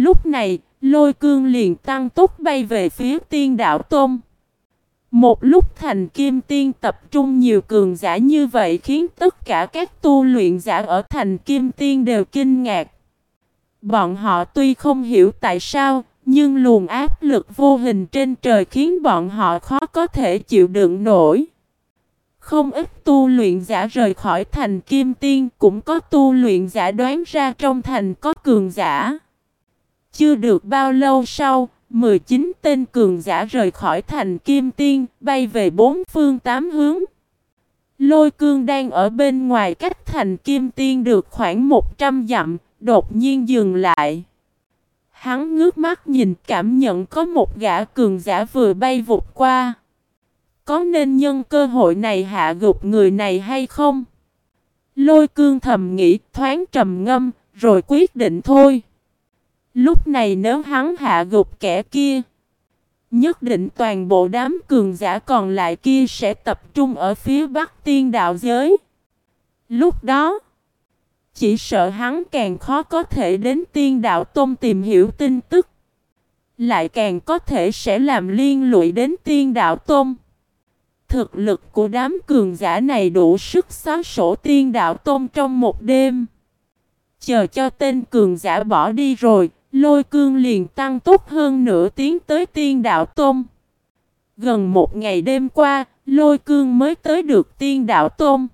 Lúc này, lôi cương liền tăng tốc bay về phía tiên đảo tôm. Một lúc thành kim tiên tập trung nhiều cường giả như vậy khiến tất cả các tu luyện giả ở thành kim tiên đều kinh ngạc. Bọn họ tuy không hiểu tại sao, nhưng luồng áp lực vô hình trên trời khiến bọn họ khó có thể chịu đựng nổi. Không ít tu luyện giả rời khỏi thành kim tiên cũng có tu luyện giả đoán ra trong thành có cường giả. Chưa được bao lâu sau, 19 tên cường giả rời khỏi thành kim tiên, bay về bốn phương tám hướng. Lôi cương đang ở bên ngoài cách thành kim tiên được khoảng 100 dặm, đột nhiên dừng lại. Hắn ngước mắt nhìn cảm nhận có một gã cường giả vừa bay vụt qua. Có nên nhân cơ hội này hạ gục người này hay không? Lôi cương thầm nghĩ thoáng trầm ngâm, rồi quyết định thôi. Lúc này nếu hắn hạ gục kẻ kia, nhất định toàn bộ đám cường giả còn lại kia sẽ tập trung ở phía bắc tiên đạo giới. Lúc đó, chỉ sợ hắn càng khó có thể đến tiên đạo tôn tìm hiểu tin tức. Lại càng có thể sẽ làm liên lụy đến tiên đạo tôn. Thực lực của đám cường giả này đủ sức xóa sổ tiên đạo tôn trong một đêm. Chờ cho tên cường giả bỏ đi rồi, lôi cương liền tăng tốc hơn nửa tiếng tới tiên đạo tôn. Gần một ngày đêm qua, lôi cương mới tới được tiên đạo tôn.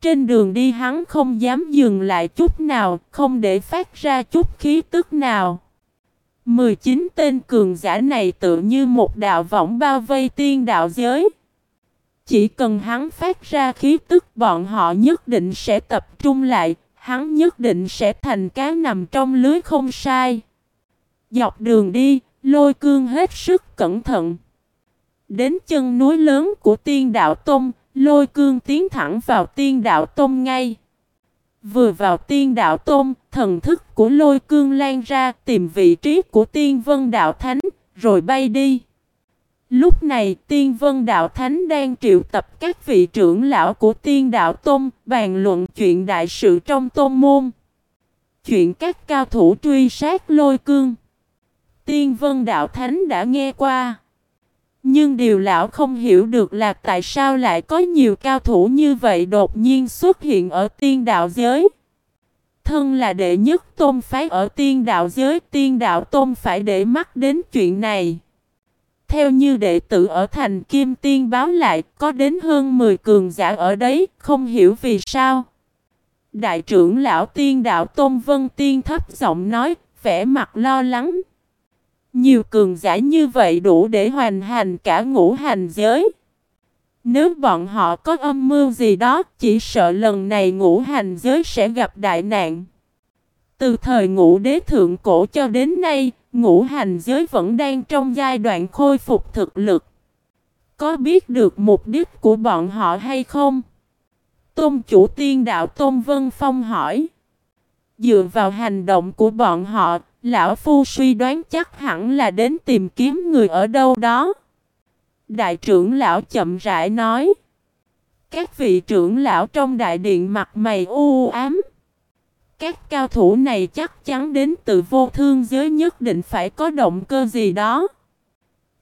Trên đường đi hắn không dám dừng lại chút nào, không để phát ra chút khí tức nào. 19 tên cường giả này tự như một đạo võng bao vây tiên đạo giới. Chỉ cần hắn phát ra khí tức bọn họ nhất định sẽ tập trung lại, hắn nhất định sẽ thành cá nằm trong lưới không sai. Dọc đường đi, lôi cương hết sức cẩn thận. Đến chân núi lớn của tiên đạo Tông, lôi cương tiến thẳng vào tiên đạo Tông ngay. Vừa vào tiên đạo Tôn, thần thức của lôi cương lan ra tìm vị trí của tiên vân đạo thánh, rồi bay đi. Lúc này tiên vân đạo thánh đang triệu tập các vị trưởng lão của tiên đạo Tôn bàn luận chuyện đại sự trong tôn môn. Chuyện các cao thủ truy sát lôi cương. Tiên vân đạo thánh đã nghe qua. Nhưng điều lão không hiểu được là tại sao lại có nhiều cao thủ như vậy đột nhiên xuất hiện ở tiên đạo giới. Thân là đệ nhất tôn phái ở tiên đạo giới, tiên đạo tôn phải để mắt đến chuyện này. Theo như đệ tử ở thành Kim Tiên báo lại, có đến hơn 10 cường giả ở đấy, không hiểu vì sao. Đại trưởng lão tiên đạo Tôn Vân Tiên thấp giọng nói, vẻ mặt lo lắng. Nhiều cường giả như vậy đủ để hoàn hành cả ngũ hành giới. Nếu bọn họ có âm mưu gì đó, chỉ sợ lần này ngũ hành giới sẽ gặp đại nạn. Từ thời ngũ đế thượng cổ cho đến nay, ngũ hành giới vẫn đang trong giai đoạn khôi phục thực lực. Có biết được mục đích của bọn họ hay không? Tôn chủ tiên đạo Tôn Vân Phong hỏi. Dựa vào hành động của bọn họ, Lão Phu suy đoán chắc hẳn là đến tìm kiếm người ở đâu đó. Đại trưởng lão chậm rãi nói. Các vị trưởng lão trong đại điện mặt mày u ám. Các cao thủ này chắc chắn đến từ vô thương giới nhất định phải có động cơ gì đó.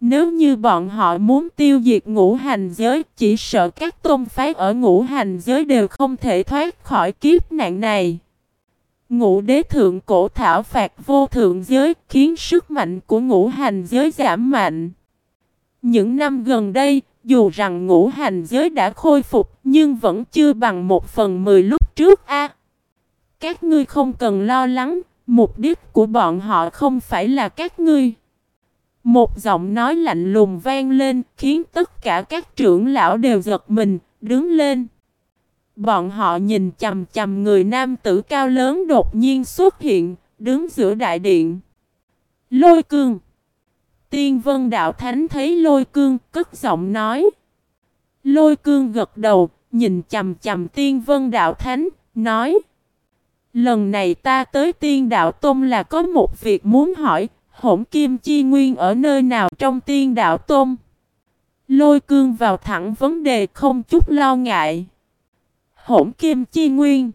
Nếu như bọn họ muốn tiêu diệt ngũ hành giới, chỉ sợ các tôn phái ở ngũ hành giới đều không thể thoát khỏi kiếp nạn này. Ngũ đế thượng cổ thảo phạt vô thượng giới khiến sức mạnh của ngũ hành giới giảm mạnh. Những năm gần đây, dù rằng ngũ hành giới đã khôi phục nhưng vẫn chưa bằng một phần mười lúc trước a các ngươi không cần lo lắng, mục đích của bọn họ không phải là các ngươi. Một giọng nói lạnh lùng vang lên khiến tất cả các trưởng lão đều giật mình, đứng lên. Bọn họ nhìn chầm chầm người nam tử cao lớn đột nhiên xuất hiện, đứng giữa đại điện. Lôi cương. Tiên vân đạo thánh thấy lôi cương, cất giọng nói. Lôi cương gật đầu, nhìn chầm chầm tiên vân đạo thánh, nói. Lần này ta tới tiên đạo tôn là có một việc muốn hỏi, hỗn kim chi nguyên ở nơi nào trong tiên đạo tôn? Lôi cương vào thẳng vấn đề không chút lo ngại. Hỗn kim chi nguyên.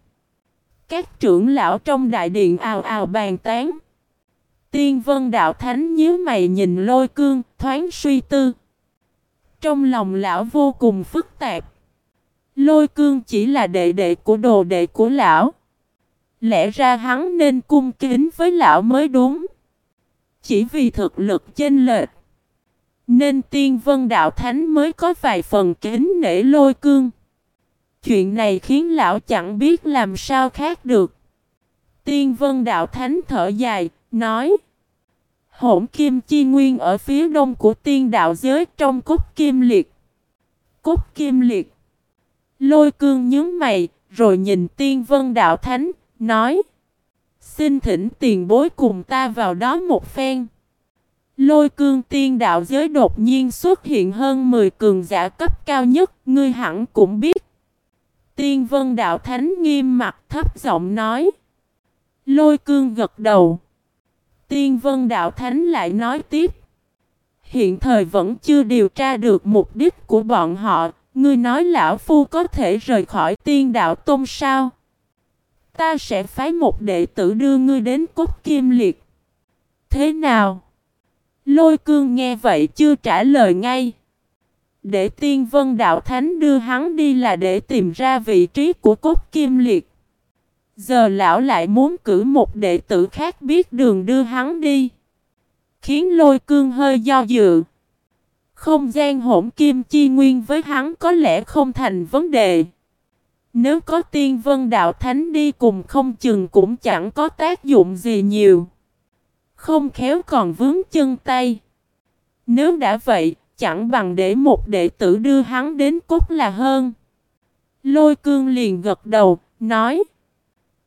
Các trưởng lão trong đại điện ào ào bàn tán. Tiên vân đạo thánh nhíu mày nhìn lôi cương, thoáng suy tư. Trong lòng lão vô cùng phức tạp. Lôi cương chỉ là đệ đệ của đồ đệ của lão. Lẽ ra hắn nên cung kính với lão mới đúng. Chỉ vì thực lực chênh lệch. Nên tiên vân đạo thánh mới có vài phần kính nể lôi cương. Chuyện này khiến lão chẳng biết làm sao khác được. Tiên vân đạo thánh thở dài, nói. Hỗn kim chi nguyên ở phía đông của tiên đạo giới trong cốt kim liệt. Cốt kim liệt. Lôi cương nhướng mày, rồi nhìn tiên vân đạo thánh, nói. Xin thỉnh tiền bối cùng ta vào đó một phen. Lôi cương tiên đạo giới đột nhiên xuất hiện hơn 10 cường giả cấp cao nhất, ngươi hẳn cũng biết. Tiên vân đạo thánh nghiêm mặt thấp giọng nói. Lôi cương gật đầu. Tiên vân đạo thánh lại nói tiếp. Hiện thời vẫn chưa điều tra được mục đích của bọn họ. Ngươi nói lão phu có thể rời khỏi tiên đạo tôn sao? Ta sẽ phái một đệ tử đưa ngươi đến cốt kim liệt. Thế nào? Lôi cương nghe vậy chưa trả lời ngay. Để tiên vân đạo thánh đưa hắn đi là để tìm ra vị trí của cốt kim liệt. Giờ lão lại muốn cử một đệ tử khác biết đường đưa hắn đi. Khiến lôi cương hơi do dự. Không gian hỗn kim chi nguyên với hắn có lẽ không thành vấn đề. Nếu có tiên vân đạo thánh đi cùng không chừng cũng chẳng có tác dụng gì nhiều. Không khéo còn vướng chân tay. Nếu đã vậy, chẳng bằng để một đệ tử đưa hắn đến cốt là hơn. Lôi cương liền gật đầu, nói.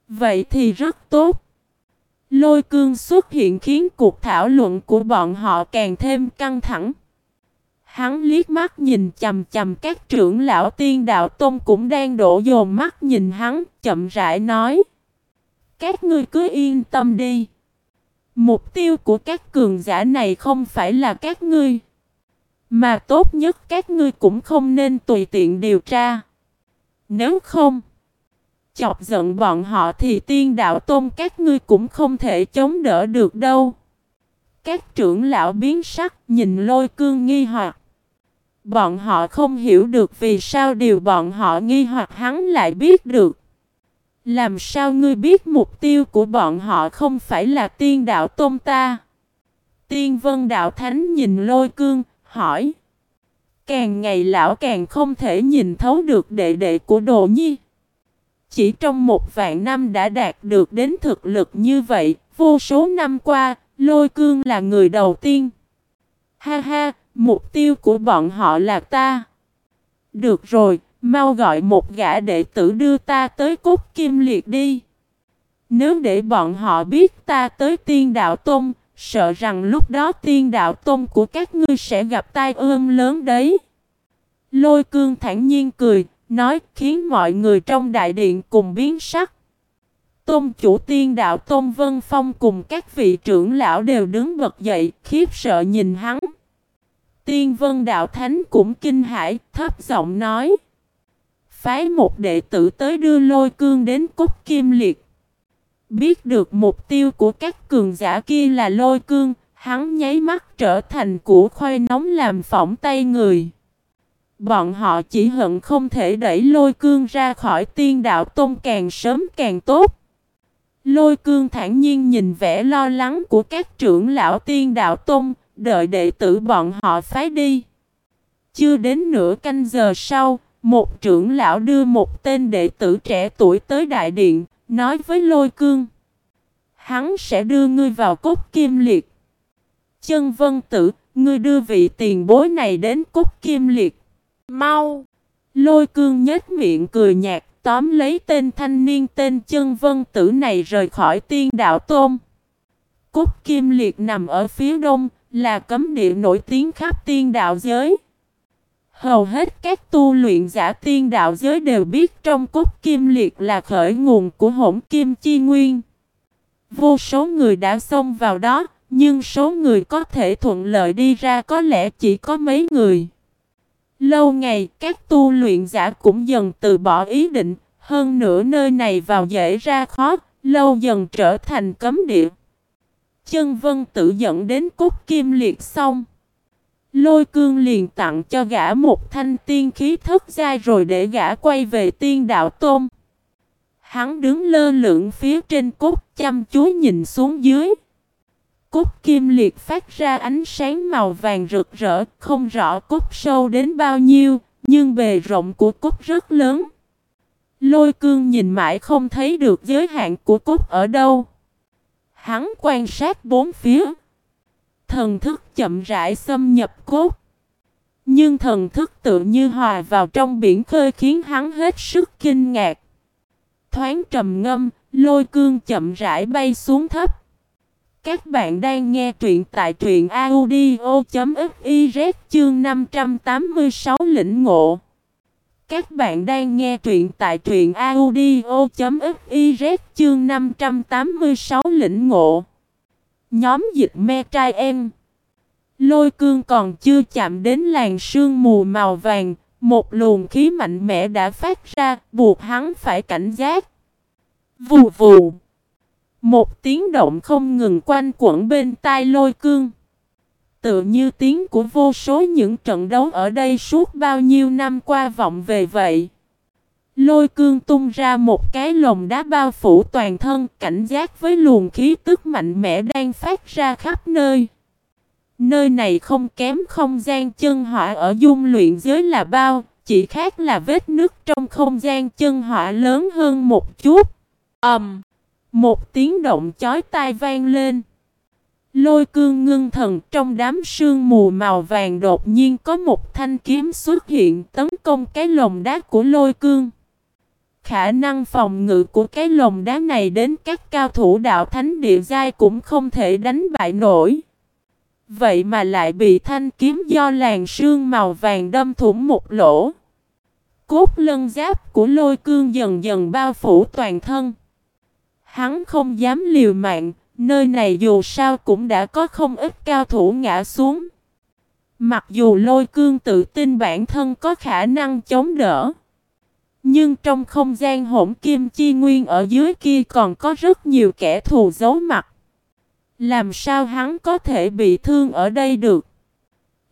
Vậy thì rất tốt. Lôi cương xuất hiện khiến cuộc thảo luận của bọn họ càng thêm căng thẳng. Hắn liếc mắt nhìn chầm chầm các trưởng lão tiên đạo tôn cũng đang đổ dồn mắt nhìn hắn, chậm rãi nói. Các ngươi cứ yên tâm đi. Mục tiêu của các cường giả này không phải là các ngươi. Mà tốt nhất các ngươi cũng không nên tùy tiện điều tra. Nếu không, chọc giận bọn họ thì tiên đạo tôn các ngươi cũng không thể chống đỡ được đâu. Các trưởng lão biến sắc nhìn lôi cương nghi hoặc. Bọn họ không hiểu được vì sao điều bọn họ nghi hoặc hắn lại biết được. Làm sao ngươi biết mục tiêu của bọn họ không phải là tiên đạo tôn ta? Tiên vân đạo thánh nhìn lôi cương, hỏi. Càng ngày lão càng không thể nhìn thấu được đệ đệ của đồ nhi. Chỉ trong một vạn năm đã đạt được đến thực lực như vậy, vô số năm qua, lôi cương là người đầu tiên. Ha ha, mục tiêu của bọn họ là ta. Được rồi, mau gọi một gã đệ tử đưa ta tới cốt kim liệt đi. Nếu để bọn họ biết ta tới tiên đạo tôn, sợ rằng lúc đó tiên đạo tôn của các ngươi sẽ gặp tai ương lớn đấy. Lôi cương thản nhiên cười, nói khiến mọi người trong đại điện cùng biến sắc. Tôn chủ tiên đạo Tôn Vân Phong cùng các vị trưởng lão đều đứng bật dậy, khiếp sợ nhìn hắn. Tiên Vân Đạo Thánh cũng kinh hãi, thấp giọng nói. Phái một đệ tử tới đưa lôi cương đến cốt kim liệt. Biết được mục tiêu của các cường giả kia là lôi cương, hắn nháy mắt trở thành củ khoai nóng làm phỏng tay người. Bọn họ chỉ hận không thể đẩy lôi cương ra khỏi tiên đạo tôn càng sớm càng tốt. Lôi cương thản nhiên nhìn vẻ lo lắng của các trưởng lão tiên đạo tôn, đợi đệ tử bọn họ phái đi. Chưa đến nửa canh giờ sau, một trưởng lão đưa một tên đệ tử trẻ tuổi tới đại điện, nói với lôi cương. Hắn sẽ đưa ngươi vào cốt kim liệt. Chân vân tử, ngươi đưa vị tiền bối này đến cốt kim liệt. Mau! Lôi cương nhếch miệng cười nhạt, tóm lấy tên thanh niên tên chân vân tử này rời khỏi tiên đạo tôm. Cốt kim liệt nằm ở phía đông, là cấm địa nổi tiếng khắp tiên đạo giới. Hầu hết các tu luyện giả tiên đạo giới đều biết trong cốt kim liệt là khởi nguồn của hỗn kim chi nguyên. Vô số người đã xông vào đó, nhưng số người có thể thuận lợi đi ra có lẽ chỉ có mấy người. Lâu ngày, các tu luyện giả cũng dần từ bỏ ý định, hơn nữa nơi này vào dễ ra khó, lâu dần trở thành cấm địa chân vân tự dẫn đến cốt kim liệt xong. Lôi cương liền tặng cho gã một thanh tiên khí thất giai rồi để gã quay về tiên đạo tôm. Hắn đứng lơ lửng phía trên cốt chăm chú nhìn xuống dưới. Cốt kim liệt phát ra ánh sáng màu vàng rực rỡ, không rõ cốt sâu đến bao nhiêu, nhưng bề rộng của cốt rất lớn. Lôi cương nhìn mãi không thấy được giới hạn của cốt ở đâu. Hắn quan sát bốn phía. Thần thức chậm rãi xâm nhập cốt. Nhưng thần thức tự như hòa vào trong biển khơi khiến hắn hết sức kinh ngạc. Thoáng trầm ngâm, lôi cương chậm rãi bay xuống thấp. Các bạn đang nghe truyện tại truyện audio.fiz chương 586 lĩnh ngộ. Các bạn đang nghe truyện tại truyện audio.fiz chương 586 lĩnh ngộ. Nhóm dịch me trai em. Lôi cương còn chưa chạm đến làn sương mù màu vàng, một luồng khí mạnh mẽ đã phát ra, buộc hắn phải cảnh giác. Vù vù. Một tiếng động không ngừng quanh quẩn bên tai lôi cương. Tự như tiếng của vô số những trận đấu ở đây suốt bao nhiêu năm qua vọng về vậy. Lôi cương tung ra một cái lồng đá bao phủ toàn thân cảnh giác với luồng khí tức mạnh mẽ đang phát ra khắp nơi. Nơi này không kém không gian chân hỏa ở dung luyện giới là bao, chỉ khác là vết nước trong không gian chân hỏa lớn hơn một chút. ầm, um, Một tiếng động chói tai vang lên. Lôi cương ngưng thần trong đám sương mù màu vàng đột nhiên có một thanh kiếm xuất hiện tấn công cái lồng đá của lôi cương. Khả năng phòng ngự của cái lồng đá này đến các cao thủ đạo thánh địa giai cũng không thể đánh bại nổi. Vậy mà lại bị thanh kiếm do làng sương màu vàng đâm thủng một lỗ. Cốt lân giáp của lôi cương dần dần bao phủ toàn thân. Hắn không dám liều mạng, nơi này dù sao cũng đã có không ít cao thủ ngã xuống. Mặc dù lôi cương tự tin bản thân có khả năng chống đỡ. Nhưng trong không gian hỗn kim chi nguyên ở dưới kia còn có rất nhiều kẻ thù giấu mặt. Làm sao hắn có thể bị thương ở đây được?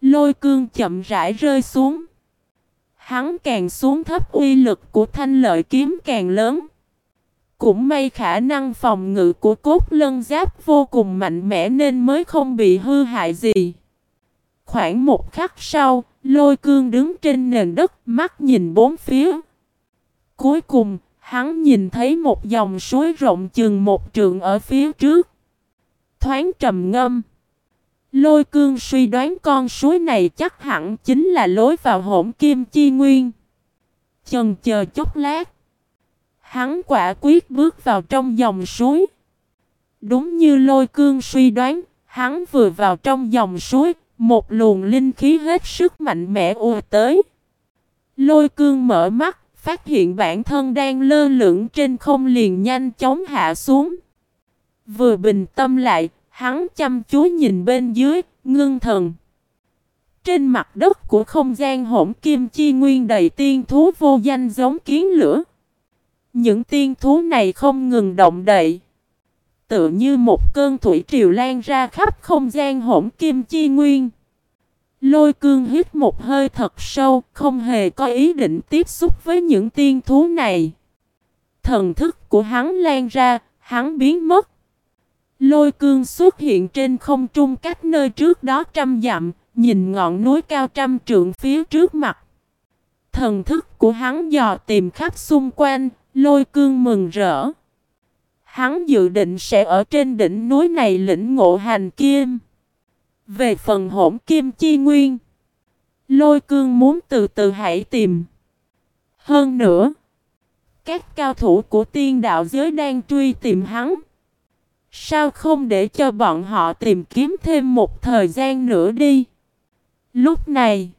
Lôi cương chậm rãi rơi xuống. Hắn càng xuống thấp uy lực của thanh lợi kiếm càng lớn. Cũng may khả năng phòng ngự của cốt lân giáp vô cùng mạnh mẽ nên mới không bị hư hại gì. Khoảng một khắc sau, lôi cương đứng trên nền đất mắt nhìn bốn phía. Cuối cùng, hắn nhìn thấy một dòng suối rộng chừng một trượng ở phía trước. Thoáng trầm ngâm. Lôi cương suy đoán con suối này chắc hẳn chính là lối vào hỗn kim chi nguyên. Chần chờ chút lát. Hắn quả quyết bước vào trong dòng suối. Đúng như lôi cương suy đoán, hắn vừa vào trong dòng suối, một luồng linh khí hết sức mạnh mẽ ùa tới. Lôi cương mở mắt, phát hiện bản thân đang lơ lửng trên không liền nhanh chóng hạ xuống. Vừa bình tâm lại, hắn chăm chú nhìn bên dưới, ngưng thần. Trên mặt đất của không gian hỗn kim chi nguyên đầy tiên thú vô danh giống kiến lửa. Những tiên thú này không ngừng động đậy. Tự như một cơn thủy triều lan ra khắp không gian hỗn kim chi nguyên. Lôi cương hít một hơi thật sâu, không hề có ý định tiếp xúc với những tiên thú này. Thần thức của hắn lan ra, hắn biến mất. Lôi cương xuất hiện trên không trung cách nơi trước đó trăm dặm, nhìn ngọn núi cao trăm trượng phía trước mặt. Thần thức của hắn dò tìm khắp xung quanh, lôi cương mừng rỡ. Hắn dự định sẽ ở trên đỉnh núi này lĩnh ngộ hành kim. Về phần hỗn kim chi nguyên, lôi cương muốn từ từ hãy tìm. Hơn nữa, các cao thủ của tiên đạo giới đang truy tìm hắn. Sao không để cho bọn họ tìm kiếm thêm một thời gian nữa đi? Lúc này,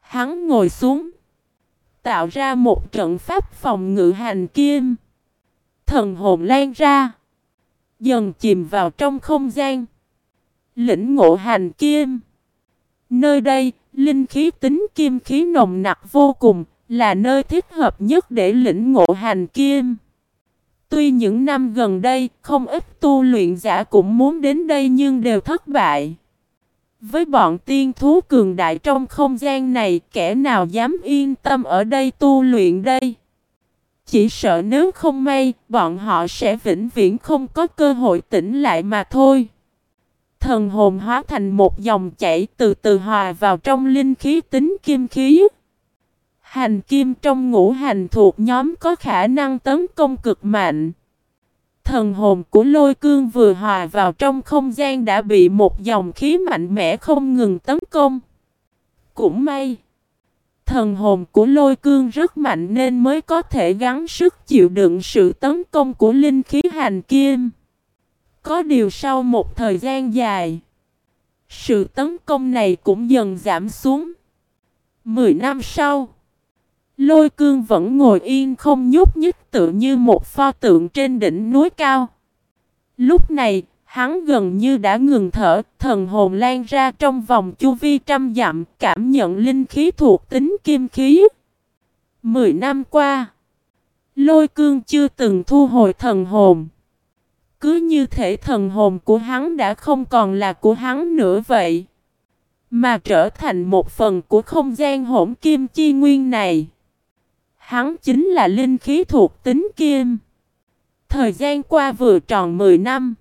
hắn ngồi xuống, tạo ra một trận pháp phòng ngự hành kim. Thần hồn lan ra, dần chìm vào trong không gian. Lĩnh ngộ hành kim. Nơi đây, linh khí tính kim khí nồng nặc vô cùng, là nơi thích hợp nhất để lĩnh ngộ hành kim. Tuy những năm gần đây, không ít tu luyện giả cũng muốn đến đây nhưng đều thất bại. Với bọn tiên thú cường đại trong không gian này, kẻ nào dám yên tâm ở đây tu luyện đây? Chỉ sợ nếu không may, bọn họ sẽ vĩnh viễn không có cơ hội tỉnh lại mà thôi. Thần hồn hóa thành một dòng chảy từ từ hòa vào trong linh khí tính kim khí. Hành kim trong ngũ hành thuộc nhóm có khả năng tấn công cực mạnh. Thần hồn của lôi cương vừa hòa vào trong không gian đã bị một dòng khí mạnh mẽ không ngừng tấn công. Cũng may. Thần hồn của lôi cương rất mạnh nên mới có thể gắng sức chịu đựng sự tấn công của linh khí hành kim. Có điều sau một thời gian dài, sự tấn công này cũng dần giảm xuống. Mười năm sau, lôi cương vẫn ngồi yên không nhúc nhích tự như một pho tượng trên đỉnh núi cao. Lúc này, hắn gần như đã ngừng thở, thần hồn lan ra trong vòng chu vi trăm dặm, cảm nhận linh khí thuộc tính kim khí. Mười năm qua, lôi cương chưa từng thu hồi thần hồn. Cứ như thể thần hồn của hắn đã không còn là của hắn nữa vậy. Mà trở thành một phần của không gian hỗn kim chi nguyên này. Hắn chính là linh khí thuộc tính kim. Thời gian qua vừa tròn 10 năm.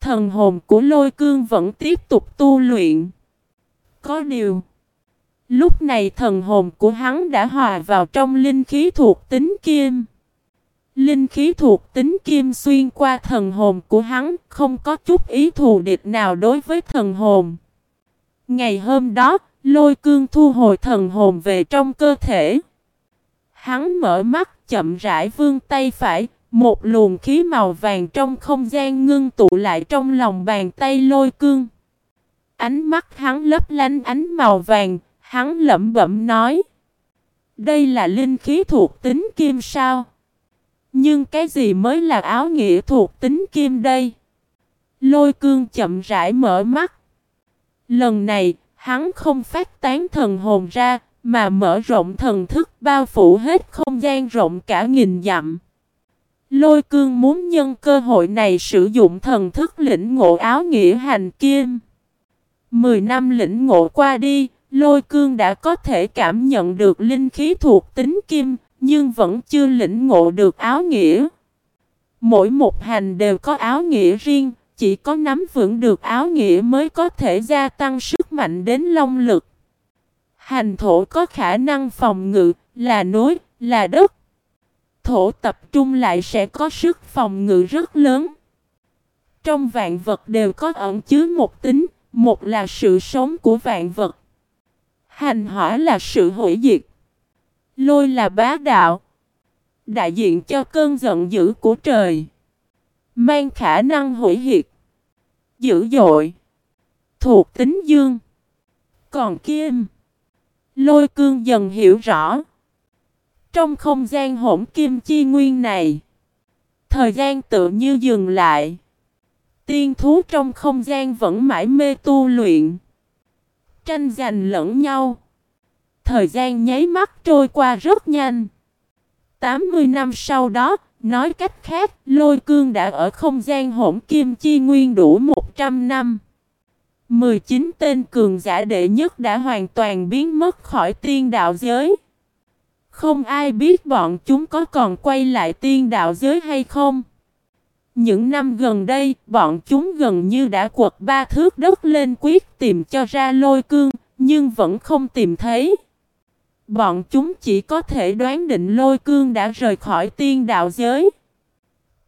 Thần hồn của lôi cương vẫn tiếp tục tu luyện. Có điều. Lúc này thần hồn của hắn đã hòa vào trong linh khí thuộc tính kim. Linh khí thuộc tính kim xuyên qua thần hồn của hắn, không có chút ý thù địch nào đối với thần hồn. Ngày hôm đó, lôi cương thu hồi thần hồn về trong cơ thể. Hắn mở mắt chậm rãi vươn tay phải, một luồng khí màu vàng trong không gian ngưng tụ lại trong lòng bàn tay lôi cương. Ánh mắt hắn lấp lánh ánh màu vàng, hắn lẩm bẩm nói. Đây là linh khí thuộc tính kim sao? Nhưng cái gì mới là áo nghĩa thuộc tính kim đây? Lôi cương chậm rãi mở mắt. Lần này, hắn không phát tán thần hồn ra, mà mở rộng thần thức bao phủ hết không gian rộng cả nghìn dặm. Lôi cương muốn nhân cơ hội này sử dụng thần thức lĩnh ngộ áo nghĩa hành kim. Mười năm lĩnh ngộ qua đi, lôi cương đã có thể cảm nhận được linh khí thuộc tính kim, nhưng vẫn chưa lĩnh ngộ được áo nghĩa. Mỗi một hành đều có áo nghĩa riêng, chỉ có nắm vững được áo nghĩa mới có thể gia tăng sức mạnh đến long lực. Hành thổ có khả năng phòng ngự, là núi, là đất. Thổ tập trung lại sẽ có sức phòng ngự rất lớn. Trong vạn vật đều có ẩn chứa một tính, một là sự sống của vạn vật. Hành hỏa là sự hủy diệt. Lôi là bá đạo. Đại diện cho cơn giận dữ của trời. Mang khả năng hủy diệt. Dữ dội. Thuộc tính dương. Còn kim. Lôi cương dần hiểu rõ. Trong không gian hỗn kim chi nguyên này. Thời gian tự như dừng lại. Tiên thú trong không gian vẫn mãi mê tu luyện. Tranh giành lẫn nhau. Thời gian nháy mắt trôi qua rất nhanh. 80 năm sau đó, nói cách khác, lôi cương đã ở không gian hỗn kim chi nguyên đủ 100 năm. 19 tên cường giả đệ nhất đã hoàn toàn biến mất khỏi tiên đạo giới. Không ai biết bọn chúng có còn quay lại tiên đạo giới hay không. Những năm gần đây, bọn chúng gần như đã quật ba thước đất lên quyết tìm cho ra lôi cương, nhưng vẫn không tìm thấy. Bọn chúng chỉ có thể đoán định lôi cương đã rời khỏi tiên đạo giới.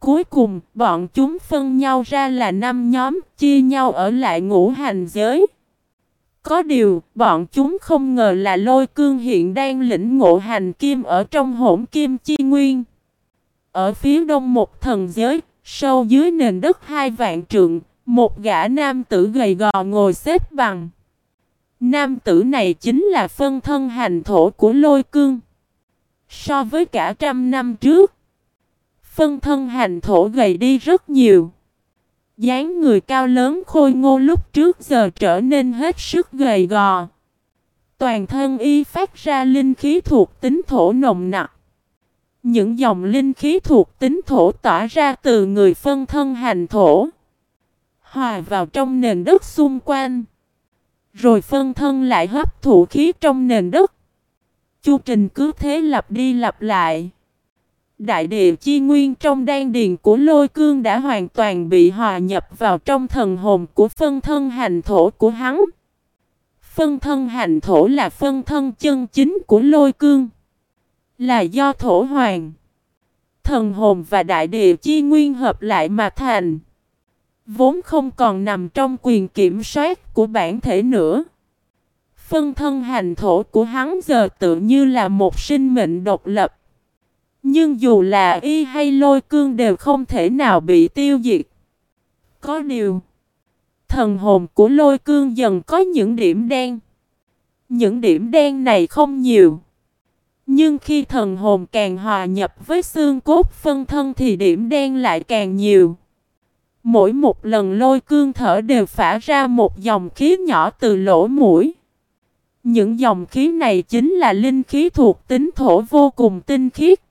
Cuối cùng, bọn chúng phân nhau ra là năm nhóm, chia nhau ở lại ngũ hành giới. Có điều, bọn chúng không ngờ là lôi cương hiện đang lĩnh ngộ hành kim ở trong hỗn kim chi nguyên. Ở phía đông một thần giới, sâu dưới nền đất hai vạn trượng, một gã nam tử gầy gò ngồi xếp bằng. Nam tử này chính là phân thân hành thổ của lôi cương. So với cả trăm năm trước, phân thân hành thổ gầy đi rất nhiều. dáng người cao lớn khôi ngô lúc trước giờ trở nên hết sức gầy gò. Toàn thân y phát ra linh khí thuộc tính thổ nồng nặc. Những dòng linh khí thuộc tính thổ tỏa ra từ người phân thân hành thổ. Hòa vào trong nền đất xung quanh. Rồi phân thân lại hấp thụ khí trong nền đất. Chu trình cứ thế lặp đi lặp lại. Đại địa chi nguyên trong đan điền của lôi cương đã hoàn toàn bị hòa nhập vào trong thần hồn của phân thân hành thổ của hắn. Phân thân hành thổ là phân thân chân chính của lôi cương. Là do thổ hoàng, thần hồn và đại địa chi nguyên hợp lại mà thành. Vốn không còn nằm trong quyền kiểm soát của bản thể nữa. Phân thân hành thổ của hắn giờ tự như là một sinh mệnh độc lập. Nhưng dù là y hay lôi cương đều không thể nào bị tiêu diệt. Có điều, thần hồn của lôi cương dần có những điểm đen. Những điểm đen này không nhiều. Nhưng khi thần hồn càng hòa nhập với xương cốt phân thân thì điểm đen lại càng nhiều. Mỗi một lần lôi cương thở đều phả ra một dòng khí nhỏ từ lỗ mũi. Những dòng khí này chính là linh khí thuộc tính thổ vô cùng tinh khiết.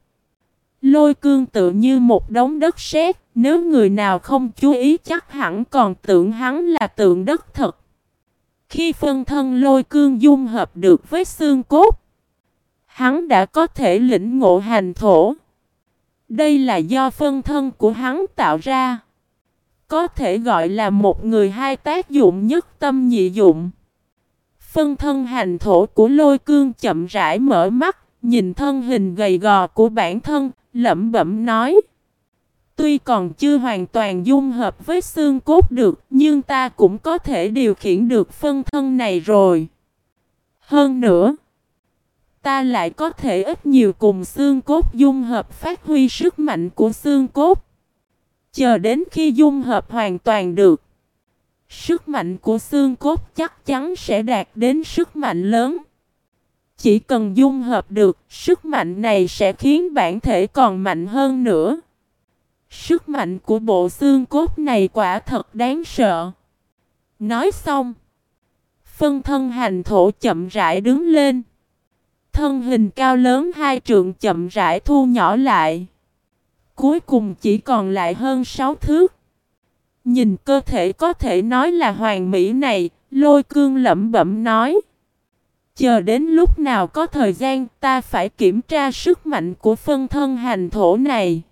Lôi cương tự như một đống đất sét, nếu người nào không chú ý chắc hẳn còn tưởng hắn là tượng đất thật. Khi phân thân lôi cương dung hợp được với xương cốt, hắn đã có thể lĩnh ngộ hành thổ. Đây là do phân thân của hắn tạo ra. Có thể gọi là một người hai tác dụng nhất tâm nhị dụng. Phân thân hành thổ của lôi cương chậm rãi mở mắt, nhìn thân hình gầy gò của bản thân, lẩm bẩm nói. Tuy còn chưa hoàn toàn dung hợp với xương cốt được, nhưng ta cũng có thể điều khiển được phân thân này rồi. Hơn nữa, ta lại có thể ít nhiều cùng xương cốt dung hợp phát huy sức mạnh của xương cốt. Chờ đến khi dung hợp hoàn toàn được, sức mạnh của xương cốt chắc chắn sẽ đạt đến sức mạnh lớn. Chỉ cần dung hợp được, sức mạnh này sẽ khiến bản thể còn mạnh hơn nữa. Sức mạnh của bộ xương cốt này quả thật đáng sợ. Nói xong, phân thân hành thổ chậm rãi đứng lên. Thân hình cao lớn hai trượng chậm rãi thu nhỏ lại. Cuối cùng chỉ còn lại hơn sáu thước. Nhìn cơ thể có thể nói là hoàn mỹ này, lôi cương lẩm bẩm nói. Chờ đến lúc nào có thời gian ta phải kiểm tra sức mạnh của phân thân hành thổ này.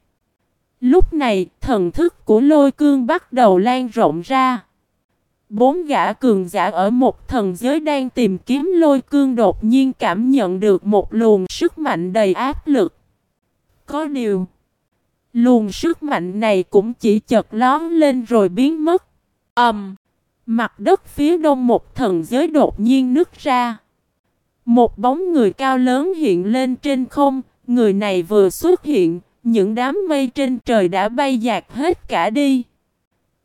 Lúc này, thần thức của lôi cương bắt đầu lan rộng ra. Bốn gã cường giả ở một thần giới đang tìm kiếm lôi cương đột nhiên cảm nhận được một luồng sức mạnh đầy áp lực. Có điều, luồng sức mạnh này cũng chỉ chợt lón lên rồi biến mất. ầm, um, mặt đất phía đông một thần giới đột nhiên nứt ra. Một bóng người cao lớn hiện lên trên không, người này vừa xuất hiện, những đám mây trên trời đã bay dạt hết cả đi.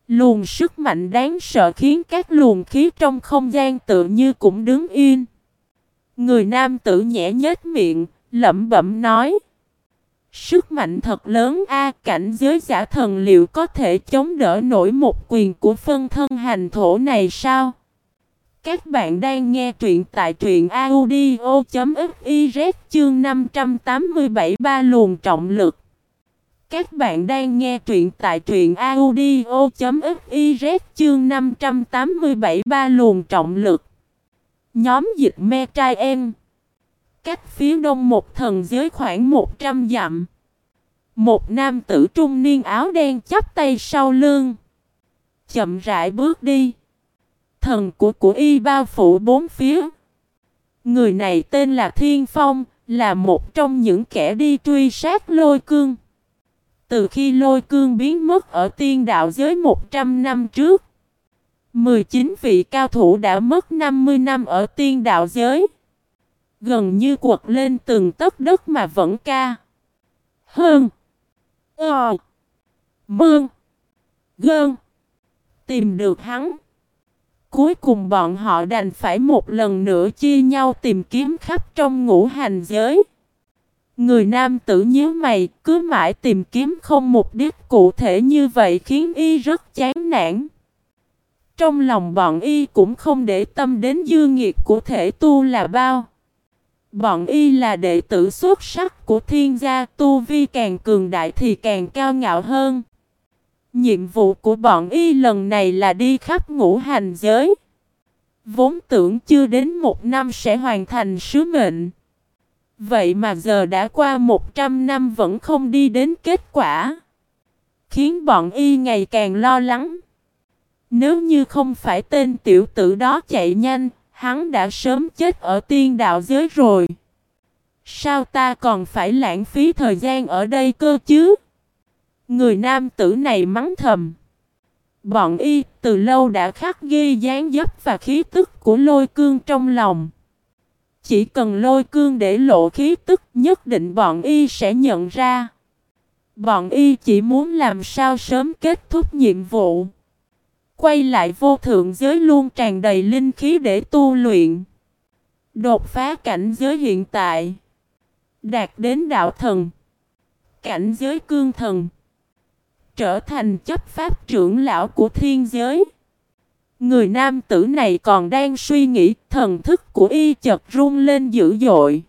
Luồng sức mạnh đáng sợ khiến các luồng khí trong không gian tự như cũng đứng yên. Người nam tử nhẹ nhếch miệng, lẩm bẩm nói. Sức mạnh thật lớn a cảnh giới giả thần liệu có thể chống đỡ nổi một quyền của phân thân hành thổ này sao? Các bạn đang nghe truyện tại truyện audio.fiz chương 587 ba luồng trọng lực. Các bạn đang nghe truyện tại truyện audio.fiz chương 587 ba luồng trọng lực. Nhóm dịch me trai em. Cách phía đông một thần giới khoảng 100 dặm. Một nam tử trung niên áo đen chắp tay sau lưng. Chậm rãi bước đi. Thần của của y bao phủ bốn phía. Người này tên là Thiên Phong, là một trong những kẻ đi truy sát lôi cương. Từ khi lôi cương biến mất ở tiên đạo giới 100 năm trước, 19 vị cao thủ đã mất 50 năm ở tiên đạo giới. Gần như quật lên từng tấc đất mà vẫn ca. Hơn. Ờ. Mương. Gơn. Tìm được hắn. Cuối cùng bọn họ đành phải một lần nữa chia nhau tìm kiếm khắp trong ngũ hành giới. Người nam tử nhíu mày, cứ mãi tìm kiếm không mục đích cụ thể như vậy khiến y rất chán nản. Trong lòng bọn y cũng không để tâm đến dư nghiệt của thể tu là bao. Bọn y là đệ tử xuất sắc của thiên gia, tu vi càng cường đại thì càng cao ngạo hơn. Nhiệm vụ của bọn y lần này là đi khắp ngũ hành giới. Vốn tưởng chưa đến một năm sẽ hoàn thành sứ mệnh. Vậy mà giờ đã qua 100 năm vẫn không đi đến kết quả. Khiến bọn y ngày càng lo lắng. Nếu như không phải tên tiểu tử đó chạy nhanh, hắn đã sớm chết ở tiên đạo giới rồi. Sao ta còn phải lãng phí thời gian ở đây cơ chứ? Người nam tử này mắng thầm. Bọn y từ lâu đã khắc ghi dáng dấp và khí tức của lôi cương trong lòng. Chỉ cần lôi cương để lộ khí tức nhất định bọn y sẽ nhận ra. Bọn y chỉ muốn làm sao sớm kết thúc nhiệm vụ. Quay lại vô thượng giới luôn tràn đầy linh khí để tu luyện. Đột phá cảnh giới hiện tại. Đạt đến đạo thần. Cảnh giới cương thần. Trở thành chấp pháp trưởng lão của thiên giới. Người nam tử này còn đang suy nghĩ thần thức của y chợt run lên dữ dội.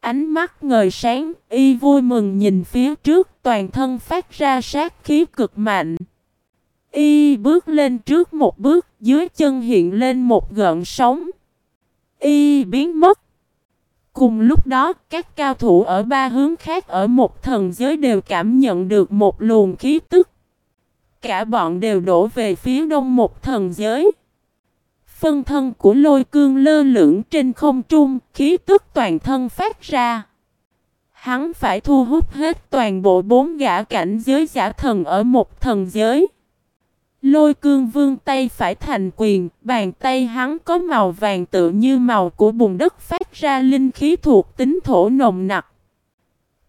Ánh mắt ngời sáng, y vui mừng nhìn phía trước toàn thân phát ra sát khí cực mạnh. Y bước lên trước một bước, dưới chân hiện lên một gợn sóng. Y biến mất. Cùng lúc đó, các cao thủ ở ba hướng khác ở một thần giới đều cảm nhận được một luồng khí tức. Cả bọn đều đổ về phía đông một thần giới. Phân thân của lôi cương lơ lửng trên không trung, khí tức toàn thân phát ra. Hắn phải thu hút hết toàn bộ bốn gã cảnh giới giả thần ở một thần giới. Lôi cương vương tay phải thành quyền, bàn tay hắn có màu vàng tự như màu của bùn đất phát ra linh khí thuộc tính thổ nồng nặc.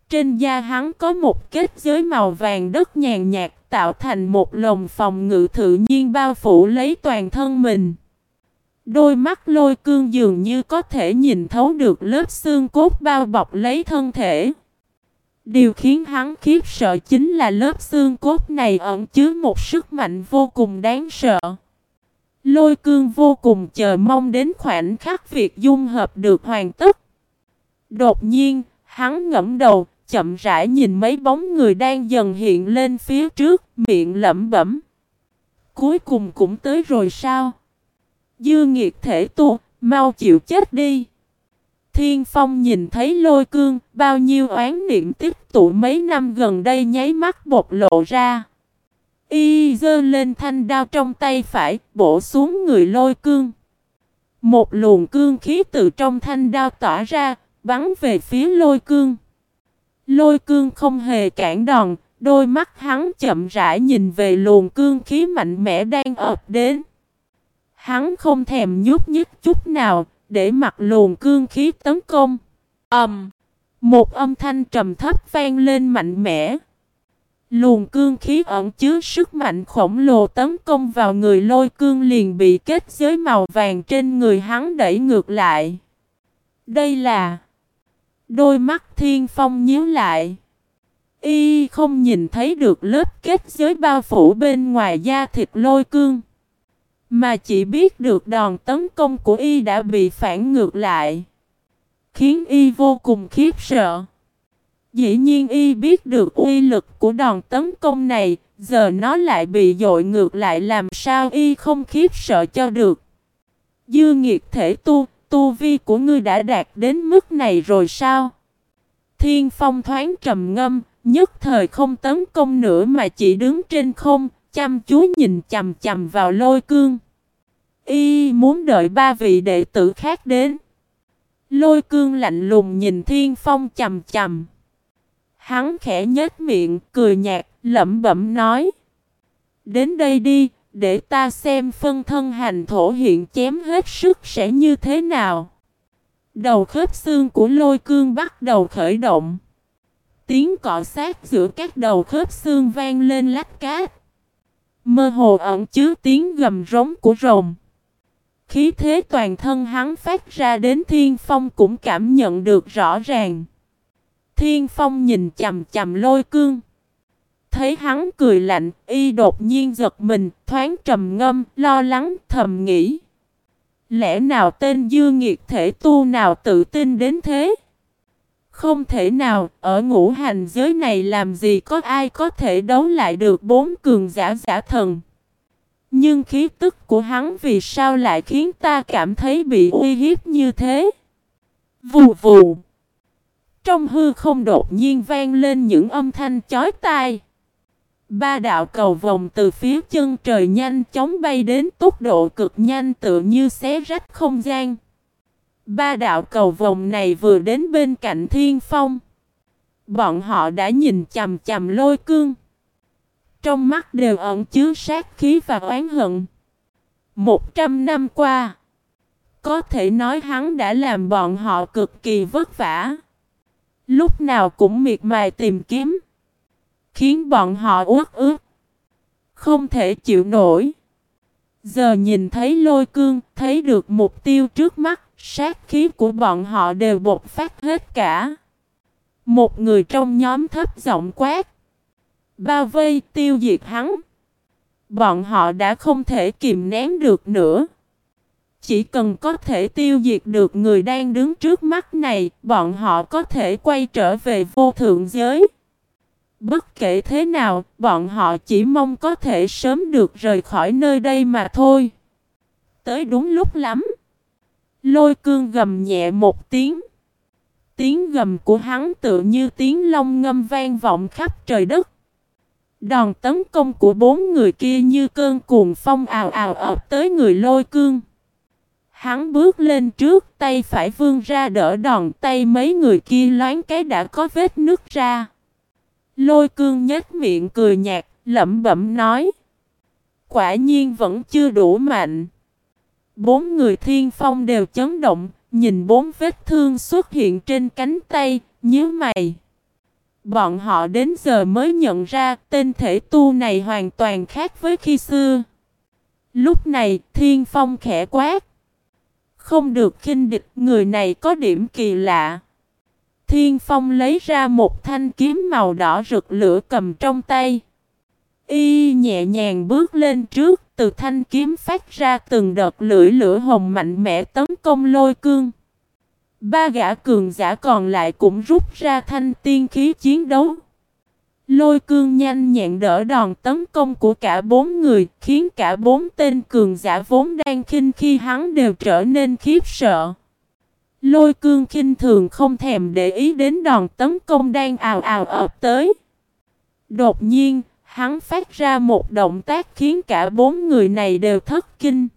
Trên da hắn có một kết giới màu vàng đất nhàn nhạt tạo thành một lồng phòng ngự tự nhiên bao phủ lấy toàn thân mình. Đôi mắt lôi cương dường như có thể nhìn thấu được lớp xương cốt bao bọc lấy thân thể. Điều khiến hắn khiếp sợ chính là lớp xương cốt này ẩn chứa một sức mạnh vô cùng đáng sợ. Lôi cương vô cùng chờ mong đến khoảnh khắc việc dung hợp được hoàn tất. Đột nhiên, hắn ngẫm đầu, chậm rãi nhìn mấy bóng người đang dần hiện lên phía trước, miệng lẩm bẩm. Cuối cùng cũng tới rồi sao? Dư nghiệt thể tu, mau chịu chết đi. Thiên Phong nhìn thấy lôi cương, bao nhiêu oán niệm tích tụ mấy năm gần đây nháy mắt bộc lộ ra. Y giơ lên thanh đao trong tay phải, bổ xuống người lôi cương. Một luồng cương khí từ trong thanh đao tỏa ra, bắn về phía lôi cương. Lôi cương không hề cản đòn, đôi mắt hắn chậm rãi nhìn về luồng cương khí mạnh mẽ đang ập đến. Hắn không thèm nhúc nhích chút nào, để mặc luồng cương khí tấn công. ầm, um, một âm thanh trầm thấp vang lên mạnh mẽ. Luồng cương khí ẩn chứa sức mạnh khổng lồ tấn công vào người lôi cương liền bị kết giới màu vàng trên người hắn đẩy ngược lại. Đây là Đôi mắt thiên phong nhíu lại. Y không nhìn thấy được lớp kết giới bao phủ bên ngoài da thịt lôi cương. Mà chỉ biết được đòn tấn công của y đã bị phản ngược lại. Khiến y vô cùng khiếp sợ. Dĩ nhiên y biết được uy lực của đòn tấn công này, giờ nó lại bị dội ngược lại làm sao y không khiếp sợ cho được. Dư nghiệt thể tu, tu vi của ngươi đã đạt đến mức này rồi sao? Thiên phong thoáng trầm ngâm, nhất thời không tấn công nữa mà chỉ đứng trên không, chăm chú nhìn chầm chầm vào lôi cương. Y muốn đợi ba vị đệ tử khác đến. Lôi cương lạnh lùng nhìn thiên phong chầm chầm. Hắn khẽ nhếch miệng, cười nhạt, lẩm bẩm nói. Đến đây đi, để ta xem phân thân hành thổ hiện chém hết sức sẽ như thế nào. Đầu khớp xương của lôi cương bắt đầu khởi động. Tiếng cọ sát giữa các đầu khớp xương vang lên lách cát. Mơ hồ ẩn chứa tiếng gầm rống của rồng. Khí thế toàn thân hắn phát ra đến thiên phong cũng cảm nhận được rõ ràng. Thiên phong nhìn chầm chầm lôi cương. Thấy hắn cười lạnh, y đột nhiên giật mình, thoáng trầm ngâm, lo lắng, thầm nghĩ. Lẽ nào tên dư nghiệt thể tu nào tự tin đến thế? Không thể nào, ở ngũ hành giới này làm gì có ai có thể đấu lại được bốn cường giả giả thần. Nhưng khí tức của hắn vì sao lại khiến ta cảm thấy bị uy hiếp như thế? Vù vù. Trong hư không đột nhiên vang lên những âm thanh chói tai. Ba đạo cầu vòng từ phía chân trời nhanh chóng bay đến tốc độ cực nhanh tựa như xé rách không gian. Ba đạo cầu vòng này vừa đến bên cạnh thiên phong. Bọn họ đã nhìn chầm chầm lôi cương. Trong mắt đều ẩn chứa sát khí và oán hận. Một trăm năm qua, có thể nói hắn đã làm bọn họ cực kỳ vất vả. Lúc nào cũng miệt mài tìm kiếm. Khiến bọn họ uất ướt. Không thể chịu nổi. Giờ nhìn thấy lôi cương, thấy được mục tiêu trước mắt, sát khí của bọn họ đều bộc phát hết cả. Một người trong nhóm thấp giọng quát. Bao vây tiêu diệt hắn. Bọn họ đã không thể kìm nén được nữa. Chỉ cần có thể tiêu diệt được người đang đứng trước mắt này, bọn họ có thể quay trở về vô thượng giới. Bất kể thế nào, bọn họ chỉ mong có thể sớm được rời khỏi nơi đây mà thôi. Tới đúng lúc lắm. Lôi cương gầm nhẹ một tiếng. Tiếng gầm của hắn tự như tiếng long ngâm vang vọng khắp trời đất. Đòn tấn công của bốn người kia như cơn cuồng phong ào ào ập tới người lôi cương. Hắn bước lên trước tay phải vươn ra đỡ đòn tay mấy người kia loáng cái đã có vết nước ra. Lôi cương nhếch miệng cười nhạt, lẩm bẩm nói. Quả nhiên vẫn chưa đủ mạnh. Bốn người thiên phong đều chấn động, nhìn bốn vết thương xuất hiện trên cánh tay, nhớ mày. Bọn họ đến giờ mới nhận ra tên thể tu này hoàn toàn khác với khi xưa. Lúc này, thiên phong khẽ quát. Không được khinh địch, người này có điểm kỳ lạ. Thiên Phong lấy ra một thanh kiếm màu đỏ rực lửa cầm trong tay. Y nhẹ nhàng bước lên trước, từ thanh kiếm phát ra từng đợt lưỡi lửa hồng mạnh mẽ tấn công lôi cương. Ba gã cường giả còn lại cũng rút ra thanh tiên khí chiến đấu. Lôi cương nhanh nhẹn đỡ đòn tấn công của cả bốn người, khiến cả bốn tên cường giả vốn đang khinh khi hắn đều trở nên khiếp sợ. Lôi cương khinh thường không thèm để ý đến đòn tấn công đang ào ào ập tới. Đột nhiên, hắn phát ra một động tác khiến cả bốn người này đều thất kinh.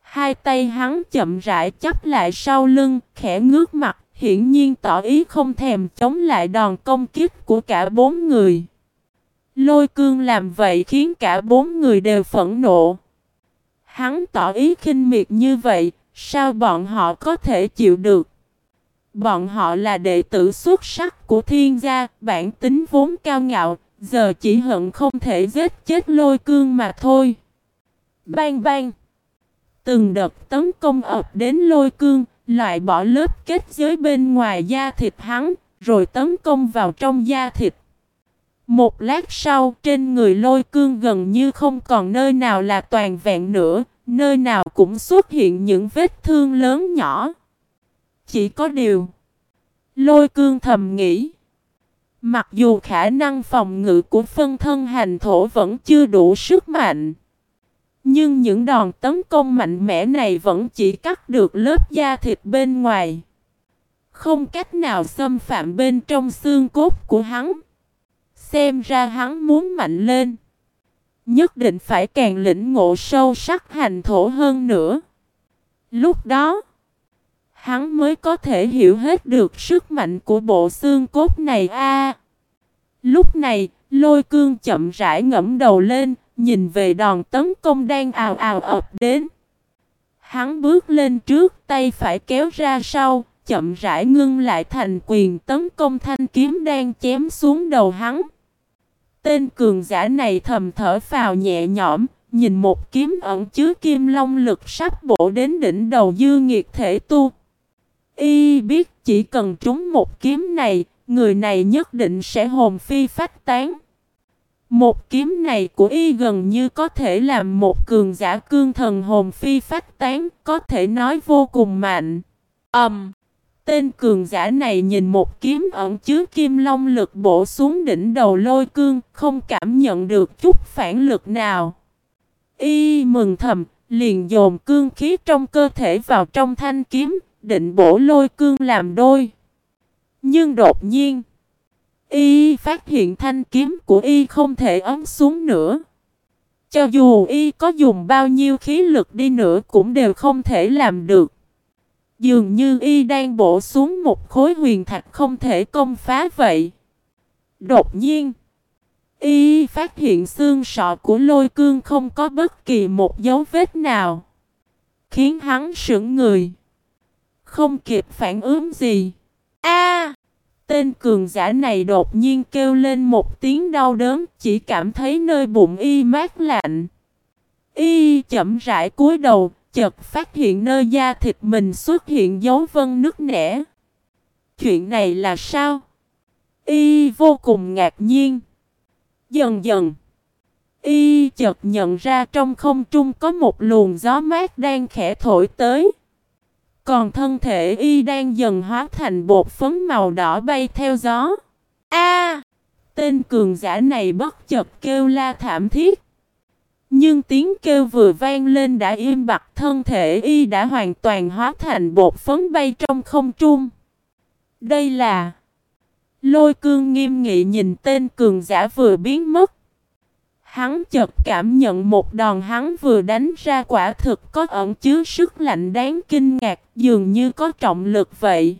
Hai tay hắn chậm rãi chấp lại sau lưng, khẽ ngước mặt, hiển nhiên tỏ ý không thèm chống lại đòn công kích của cả bốn người. Lôi cương làm vậy khiến cả bốn người đều phẫn nộ. Hắn tỏ ý khinh miệt như vậy, Sao bọn họ có thể chịu được? Bọn họ là đệ tử xuất sắc của thiên gia, bản tính vốn cao ngạo, giờ chỉ hận không thể giết chết lôi cương mà thôi. Bang bang! Từng đợt tấn công ập đến lôi cương, loại bỏ lớp kết giới bên ngoài da thịt hắn, rồi tấn công vào trong da thịt. Một lát sau, trên người lôi cương gần như không còn nơi nào là toàn vẹn nữa, Nơi nào cũng xuất hiện những vết thương lớn nhỏ. Chỉ có điều. Lôi cương thầm nghĩ. Mặc dù khả năng phòng ngự của phân thân hành thổ vẫn chưa đủ sức mạnh. Nhưng những đòn tấn công mạnh mẽ này vẫn chỉ cắt được lớp da thịt bên ngoài. Không cách nào xâm phạm bên trong xương cốt của hắn. Xem ra hắn muốn mạnh lên. Nhất định phải càng lĩnh ngộ sâu sắc hành thổ hơn nữa. Lúc đó, hắn mới có thể hiểu hết được sức mạnh của bộ xương cốt này a. lúc này, lôi cương chậm rãi ngẫm đầu lên, nhìn về đòn tấn công đang ào ào ập đến. Hắn bước lên trước, tay phải kéo ra sau, chậm rãi ngưng lại thành quyền tấn công thanh kiếm đang chém xuống đầu hắn. Tên cường giả này thầm thở phào nhẹ nhõm, nhìn một kiếm ẩn chứa kim long lực sắp bổ đến đỉnh đầu dư nghiệt thể tu. Y biết chỉ cần trúng một kiếm này, người này nhất định sẽ hồn phi phách tán. Một kiếm này của y gần như có thể làm một cường giả cương thần hồn phi phách tán, có thể nói vô cùng mạnh. Ầm! Um, tên cường giả này nhìn một kiếm ẩn chứa kim long lực bổ xuống đỉnh đầu lôi cương, không cảm nhận được chút phản lực nào. Y mừng thầm, liền dồn cương khí trong cơ thể vào trong thanh kiếm, định bổ lôi cương làm đôi. Nhưng đột nhiên, y phát hiện thanh kiếm của y không thể ấn xuống nữa. Cho dù y có dùng bao nhiêu khí lực đi nữa cũng đều không thể làm được. Dường như y đang bổ xuống một khối huyền thạch không thể công phá vậy. Đột nhiên, y phát hiện xương sọ của lôi cương không có bất kỳ một dấu vết nào. Khiến hắn sững người. Không kịp phản ứng gì. A! tên cường giả này đột nhiên kêu lên một tiếng đau đớn, chỉ cảm thấy nơi bụng y mát lạnh. Y chậm rãi cúi đầu, chợt phát hiện nơi da thịt mình xuất hiện dấu vân nước nẻ. Chuyện này là sao? Y vô cùng ngạc nhiên. Dần dần, y chợt nhận ra trong không trung có một luồng gió mát đang khẽ thổi tới. Còn thân thể y đang dần hóa thành bột phấn màu đỏ bay theo gió. A! tên cường giả này bất chợt kêu la thảm thiết. Nhưng tiếng kêu vừa vang lên đã im bặt, thân thể y đã hoàn toàn hóa thành bột phấn bay trong không trung. Đây là... Lôi cương nghiêm nghị nhìn tên cường giả vừa biến mất. Hắn chợt cảm nhận một đòn hắn vừa đánh ra quả thực có ẩn chứa sức lạnh đáng kinh ngạc, dường như có trọng lực vậy.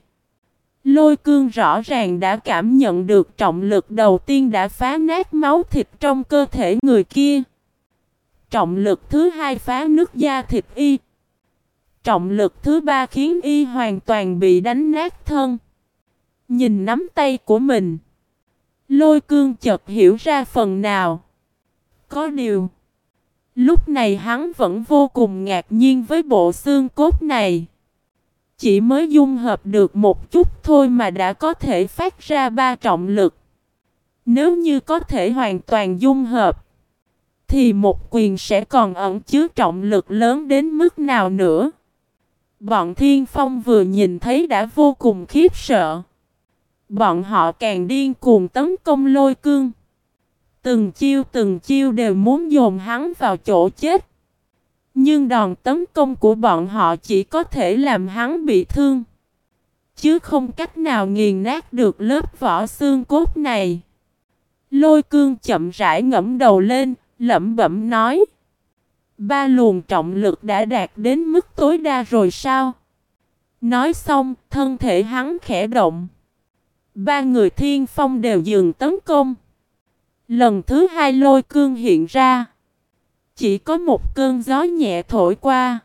Lôi cương rõ ràng đã cảm nhận được trọng lực đầu tiên đã phá nát máu thịt trong cơ thể người kia. Trọng lực thứ hai phá nước da thịt y. Trọng lực thứ ba khiến y hoàn toàn bị đánh nát thân. Nhìn nắm tay của mình. Lôi cương chợt hiểu ra phần nào. Có điều. Lúc này hắn vẫn vô cùng ngạc nhiên với bộ xương cốt này. Chỉ mới dung hợp được một chút thôi mà đã có thể phát ra ba trọng lực. Nếu như có thể hoàn toàn dung hợp. Thì một quyền sẽ còn ẩn chứa trọng lực lớn đến mức nào nữa. Bọn Thiên Phong vừa nhìn thấy đã vô cùng khiếp sợ. Bọn họ càng điên cuồng tấn công lôi cương. Từng chiêu từng chiêu đều muốn dồn hắn vào chỗ chết. Nhưng đòn tấn công của bọn họ chỉ có thể làm hắn bị thương. Chứ không cách nào nghiền nát được lớp vỏ xương cốt này. Lôi cương chậm rãi ngẫm đầu lên, lẩm bẩm nói. Ba luồng trọng lực đã đạt đến mức tối đa rồi sao? Nói xong, thân thể hắn khẽ động. Ba người thiên phong đều dừng tấn công. Lần thứ hai lôi cương hiện ra. Chỉ có một cơn gió nhẹ thổi qua.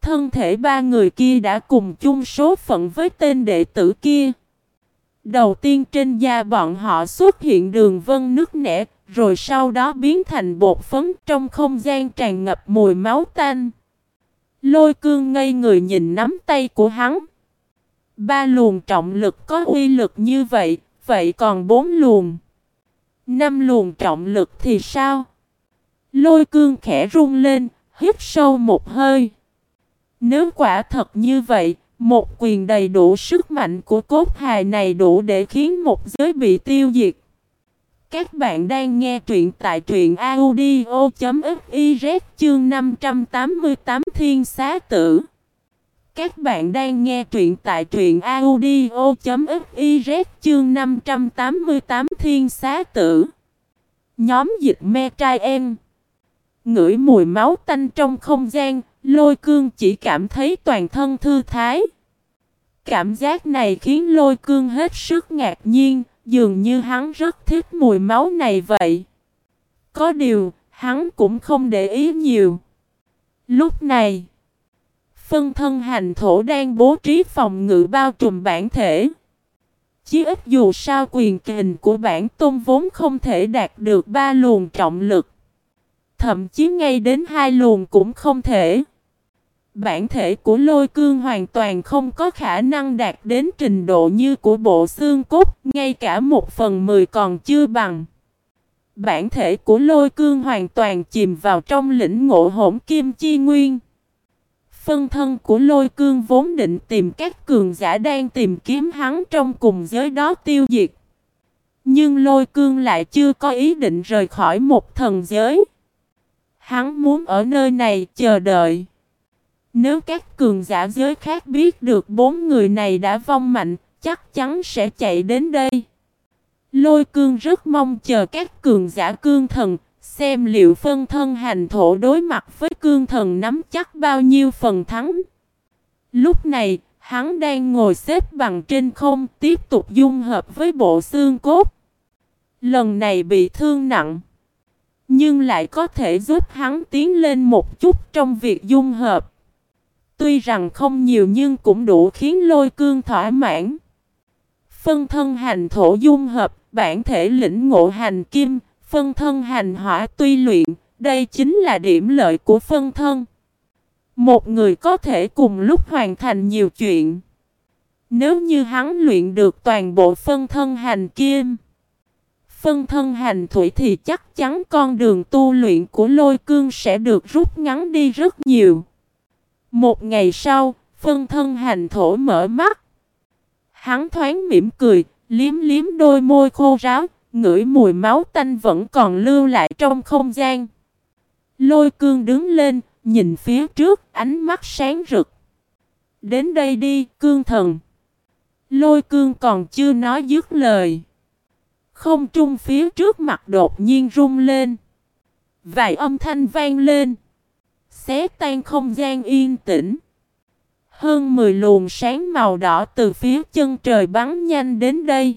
Thân thể ba người kia đã cùng chung số phận với tên đệ tử kia. Đầu tiên trên da bọn họ xuất hiện đường vân nước nẻ, rồi sau đó biến thành bột phấn trong không gian tràn ngập mùi máu tanh. Lôi cương ngây người nhìn nắm tay của hắn. Ba luồng trọng lực có uy lực như vậy, vậy còn bốn luồng. Năm luồng trọng lực thì sao? Lôi cương khẽ rung lên, hít sâu một hơi. Nếu quả thật như vậy, một quyền đầy đủ sức mạnh của cốt hài này đủ để khiến một giới bị tiêu diệt. Các bạn đang nghe truyện tại truyện audio.fiz chương 588 Thiên Xá Tử. Các bạn đang nghe truyện tại truyện audio.fiz chương 588 Thiên Xá Tử. Nhóm dịch me trai em. Ngửi mùi máu tanh trong không gian, lôi cương chỉ cảm thấy toàn thân thư thái. Cảm giác này khiến lôi cương hết sức ngạc nhiên, dường như hắn rất thích mùi máu này vậy. Có điều, hắn cũng không để ý nhiều. Lúc này, phân thân hành thổ đang bố trí phòng ngự bao trùm bản thể. Chí ít dù sao quyền kình của bản tôn vốn không thể đạt được ba luồng trọng lực. Thậm chí ngay đến hai luồng cũng không thể. Bản thể của lôi cương hoàn toàn không có khả năng đạt đến trình độ như của bộ xương cốt, ngay cả một phần mười còn chưa bằng. bản thể của lôi cương hoàn toàn chìm vào trong lĩnh ngộ hỗn kim chi nguyên. Phân thân của lôi cương vốn định tìm các cường giả đang tìm kiếm hắn trong cùng giới đó tiêu diệt. Nhưng lôi cương lại chưa có ý định rời khỏi một thần giới. Hắn muốn ở nơi này chờ đợi. Nếu các cường giả giới khác biết được bốn người này đã vong mạnh, chắc chắn sẽ chạy đến đây. Lôi cương rất mong chờ các cường giả cương thần, xem liệu phân thân hành thổ đối mặt với cương thần nắm chắc bao nhiêu phần thắng. Lúc này, hắn đang ngồi xếp bằng trên không, tiếp tục dung hợp với bộ xương cốt. Lần này bị thương nặng, nhưng lại có thể giúp hắn tiến lên một chút trong việc dung hợp. Tuy rằng không nhiều nhưng cũng đủ khiến lôi cương thỏa mãn. Phân thân hành thổ dung hợp, bản thể lĩnh ngộ hành kim, phân thân hành hỏa tuy luyện, đây chính là điểm lợi của phân thân. Một người có thể cùng lúc hoàn thành nhiều chuyện. Nếu như hắn luyện được toàn bộ phân thân hành kim, phân thân hành thủy thì chắc chắn con đường tu luyện của lôi cương sẽ được rút ngắn đi rất nhiều. Một ngày sau, phân thân hành thổ mở mắt. Hắn thoáng mỉm cười, liếm liếm đôi môi khô ráo, ngửi mùi máu tanh vẫn còn lưu lại trong không gian. Lôi cương đứng lên, nhìn phía trước, ánh mắt sáng rực. Đến đây đi, cương thần. Lôi cương còn chưa nói dứt lời. Không trung phía trước mặt đột nhiên rung lên. Vài âm thanh vang lên. Xé tan không gian yên tĩnh. Hơn 10 luồng sáng màu đỏ từ phía chân trời bắn nhanh đến đây.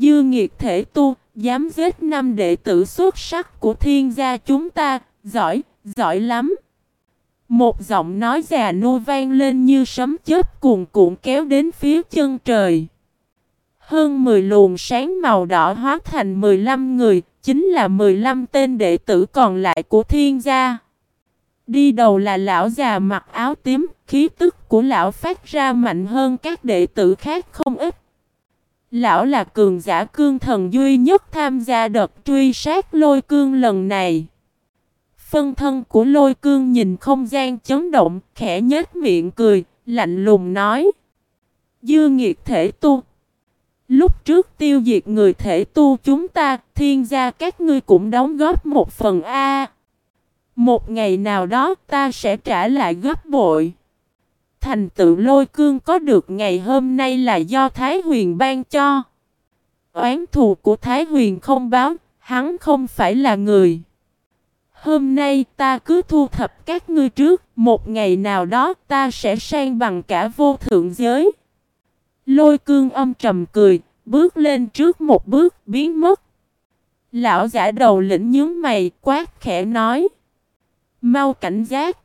Dư nghiệt thể tu, dám giết năm đệ tử xuất sắc của thiên gia chúng ta, giỏi, giỏi lắm. Một giọng nói già nua vang lên như sấm chớp cuồn cuộn kéo đến phía chân trời. Hơn 10 luồng sáng màu đỏ hóa thành 15 người, chính là 15 tên đệ tử còn lại của thiên gia. Đi đầu là lão già mặc áo tím, khí tức của lão phát ra mạnh hơn các đệ tử khác không ít. Lão là cường giả cương thần duy nhất tham gia đợt truy sát lôi cương lần này. Phân thân của lôi cương nhìn không gian chấn động, khẽ nhếch miệng cười, lạnh lùng nói. Dư nghiệt thể tu. Lúc trước tiêu diệt người thể tu chúng ta, thiên gia các ngươi cũng đóng góp một phần A. Một ngày nào đó ta sẽ trả lại gấp bội. Thành tựu lôi cương có được ngày hôm nay là do Thái Huyền ban cho. Oán thù của Thái Huyền không báo, hắn không phải là người. Hôm nay ta cứ thu thập các ngươi trước, một ngày nào đó ta sẽ sang bằng cả vô thượng giới. Lôi cương âm trầm cười, bước lên trước một bước biến mất. Lão giả đầu lĩnh nhướng mày quát khẽ nói. Mau cảnh giác.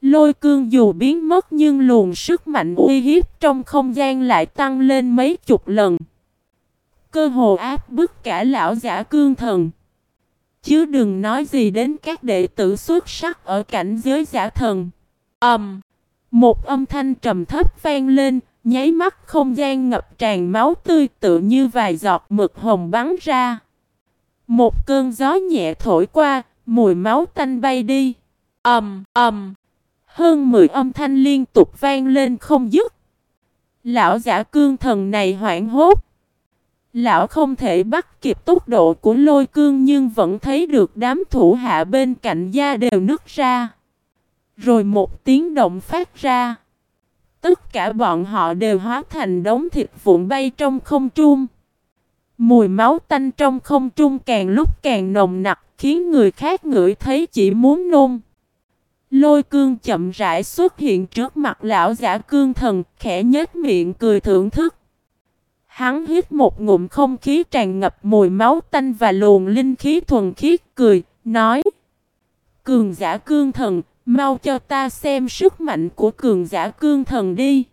Lôi cương dù biến mất nhưng luồng sức mạnh uy hiếp trong không gian lại tăng lên mấy chục lần. Cơ hồ áp bức cả lão giả cương thần. Chứ đừng nói gì đến các đệ tử xuất sắc ở cảnh giới giả thần. Ẩm. Um, một âm thanh trầm thấp vang lên, nháy mắt không gian ngập tràn máu tươi tự như vài giọt mực hồng bắn ra. Một cơn gió nhẹ thổi qua, mùi máu tanh bay đi. Ầm, um, ầm. Um. Hơn 10 âm thanh liên tục vang lên không dứt. Lão giả cương thần này hoảng hốt. Lão không thể bắt kịp tốc độ của lôi cương nhưng vẫn thấy được đám thủ hạ bên cạnh da đều nứt ra. Rồi một tiếng động phát ra. Tất cả bọn họ đều hóa thành đống thịt vụn bay trong không trung. Mùi máu tanh trong không trung càng lúc càng nồng nặc khiến người khác ngửi thấy chỉ muốn nôn. Lôi cương chậm rãi xuất hiện trước mặt lão giả cương thần, khẽ nhếch miệng cười thưởng thức. Hắn hít một ngụm không khí tràn ngập mùi máu tanh và luồng linh khí thuần khiết cười, nói Cường giả cương thần, mau cho ta xem sức mạnh của cường giả cương thần đi.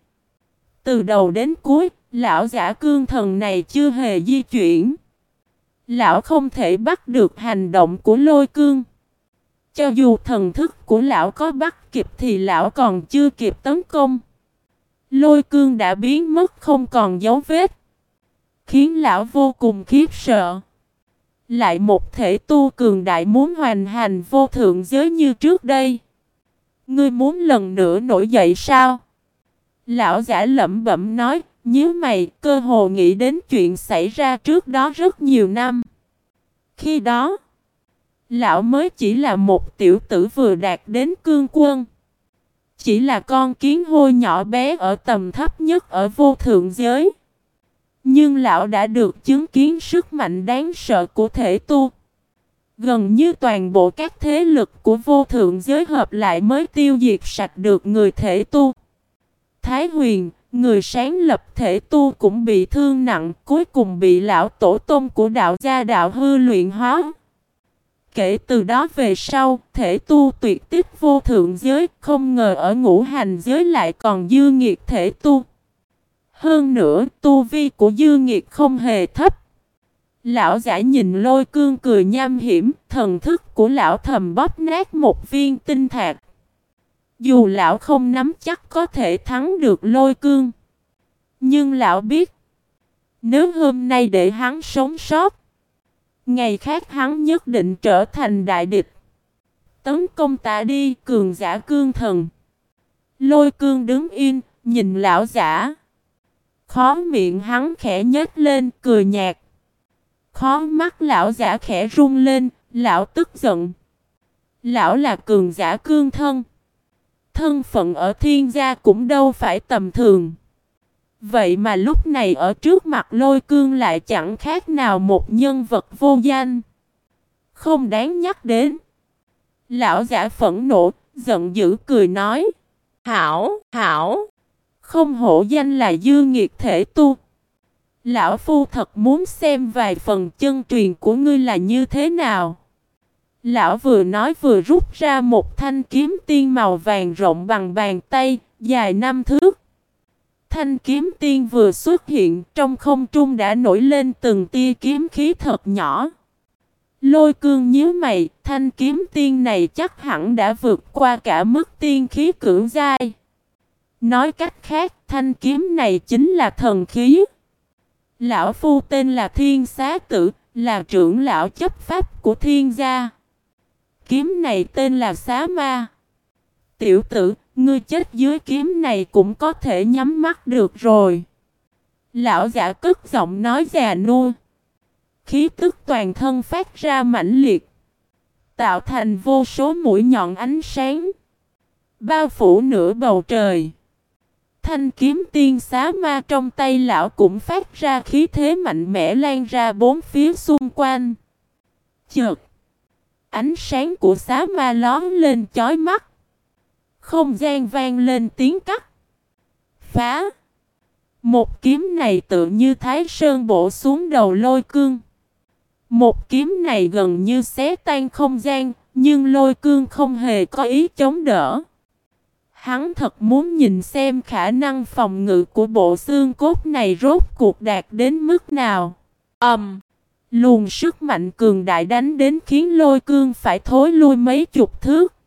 Từ đầu đến cuối, lão giả cương thần này chưa hề di chuyển. Lão không thể bắt được hành động của lôi cương. Cho dù thần thức của lão có bắt kịp thì lão còn chưa kịp tấn công. Lôi cương đã biến mất không còn dấu vết. Khiến lão vô cùng khiếp sợ. Lại một thể tu cường đại muốn hoàn hành vô thượng giới như trước đây. Ngươi muốn lần nữa nổi dậy sao? Lão giả lẩm bẩm nói, nhíu mày, cơ hồ nghĩ đến chuyện xảy ra trước đó rất nhiều năm. Khi đó, lão mới chỉ là một tiểu tử vừa đạt đến cương quân. Chỉ là con kiến hôi nhỏ bé ở tầm thấp nhất ở vô thượng giới. Nhưng lão đã được chứng kiến sức mạnh đáng sợ của thể tu. Gần như toàn bộ các thế lực của vô thượng giới hợp lại mới tiêu diệt sạch được người thể tu. Thái huyền, người sáng lập thể tu cũng bị thương nặng, cuối cùng bị lão tổ tông của đạo gia đạo hư luyện hóa. Kể từ đó về sau, thể tu tuyệt tích vô thượng giới, không ngờ ở ngũ hành giới lại còn dư nghiệt thể tu. Hơn nữa, tu vi của dư nghiệt không hề thấp. Lão giả nhìn lôi cương cười nham hiểm, thần thức của lão thầm bóp nát một viên tinh thạch. Dù lão không nắm chắc có thể thắng được lôi cương. Nhưng lão biết, nếu hôm nay để hắn sống sót, ngày khác hắn nhất định trở thành đại địch. Tấn công ta đi, cường giả cương thần. Lôi cương đứng yên, nhìn lão giả. Khó miệng hắn khẽ nhếch lên, cười nhạt. Khó mắt lão giả khẽ run lên, lão tức giận. Lão là cường giả cương thân. Thân phận ở thiên gia cũng đâu phải tầm thường. Vậy mà lúc này ở trước mặt lôi cương lại chẳng khác nào một nhân vật vô danh. Không đáng nhắc đến. Lão giả phẫn nộ, giận dữ cười nói. Hảo, hảo. Không hổ danh là dư nghiệt thể tu. Lão Phu thật muốn xem vài phần chân truyền của ngươi là như thế nào. Lão vừa nói vừa rút ra một thanh kiếm tiên màu vàng rộng bằng bàn tay, dài năm thước. Thanh kiếm tiên vừa xuất hiện trong không trung đã nổi lên từng tia kiếm khí thật nhỏ. Lôi cương nhíu mày, thanh kiếm tiên này chắc hẳn đã vượt qua cả mức tiên khí cưỡng dai. Nói cách khác, thanh kiếm này chính là thần khí. Lão phu tên là Thiên Xá Tử, là trưởng lão chấp pháp của thiên gia. Kiếm này tên là Xá Ma. Tiểu tử, ngươi chết dưới kiếm này cũng có thể nhắm mắt được rồi. Lão giả cất giọng nói già nua. Khí tức toàn thân phát ra mãnh liệt. Tạo thành vô số mũi nhọn ánh sáng. Bao phủ nửa bầu trời. Thanh kiếm tiên xá ma trong tay lão cũng phát ra khí thế mạnh mẽ lan ra bốn phía xung quanh. Chợt! Ánh sáng của xá ma lón lên chói mắt. Không gian vang lên tiếng cắt. Phá! Một kiếm này tự như thái sơn bổ xuống đầu lôi cương. Một kiếm này gần như xé tan không gian, nhưng lôi cương không hề có ý chống đỡ. Hắn thật muốn nhìn xem khả năng phòng ngự của bộ xương cốt này rốt cuộc đạt đến mức nào. Ầm! Um, luồng sức mạnh cường đại đánh đến khiến lôi cương phải thối lui mấy chục thước.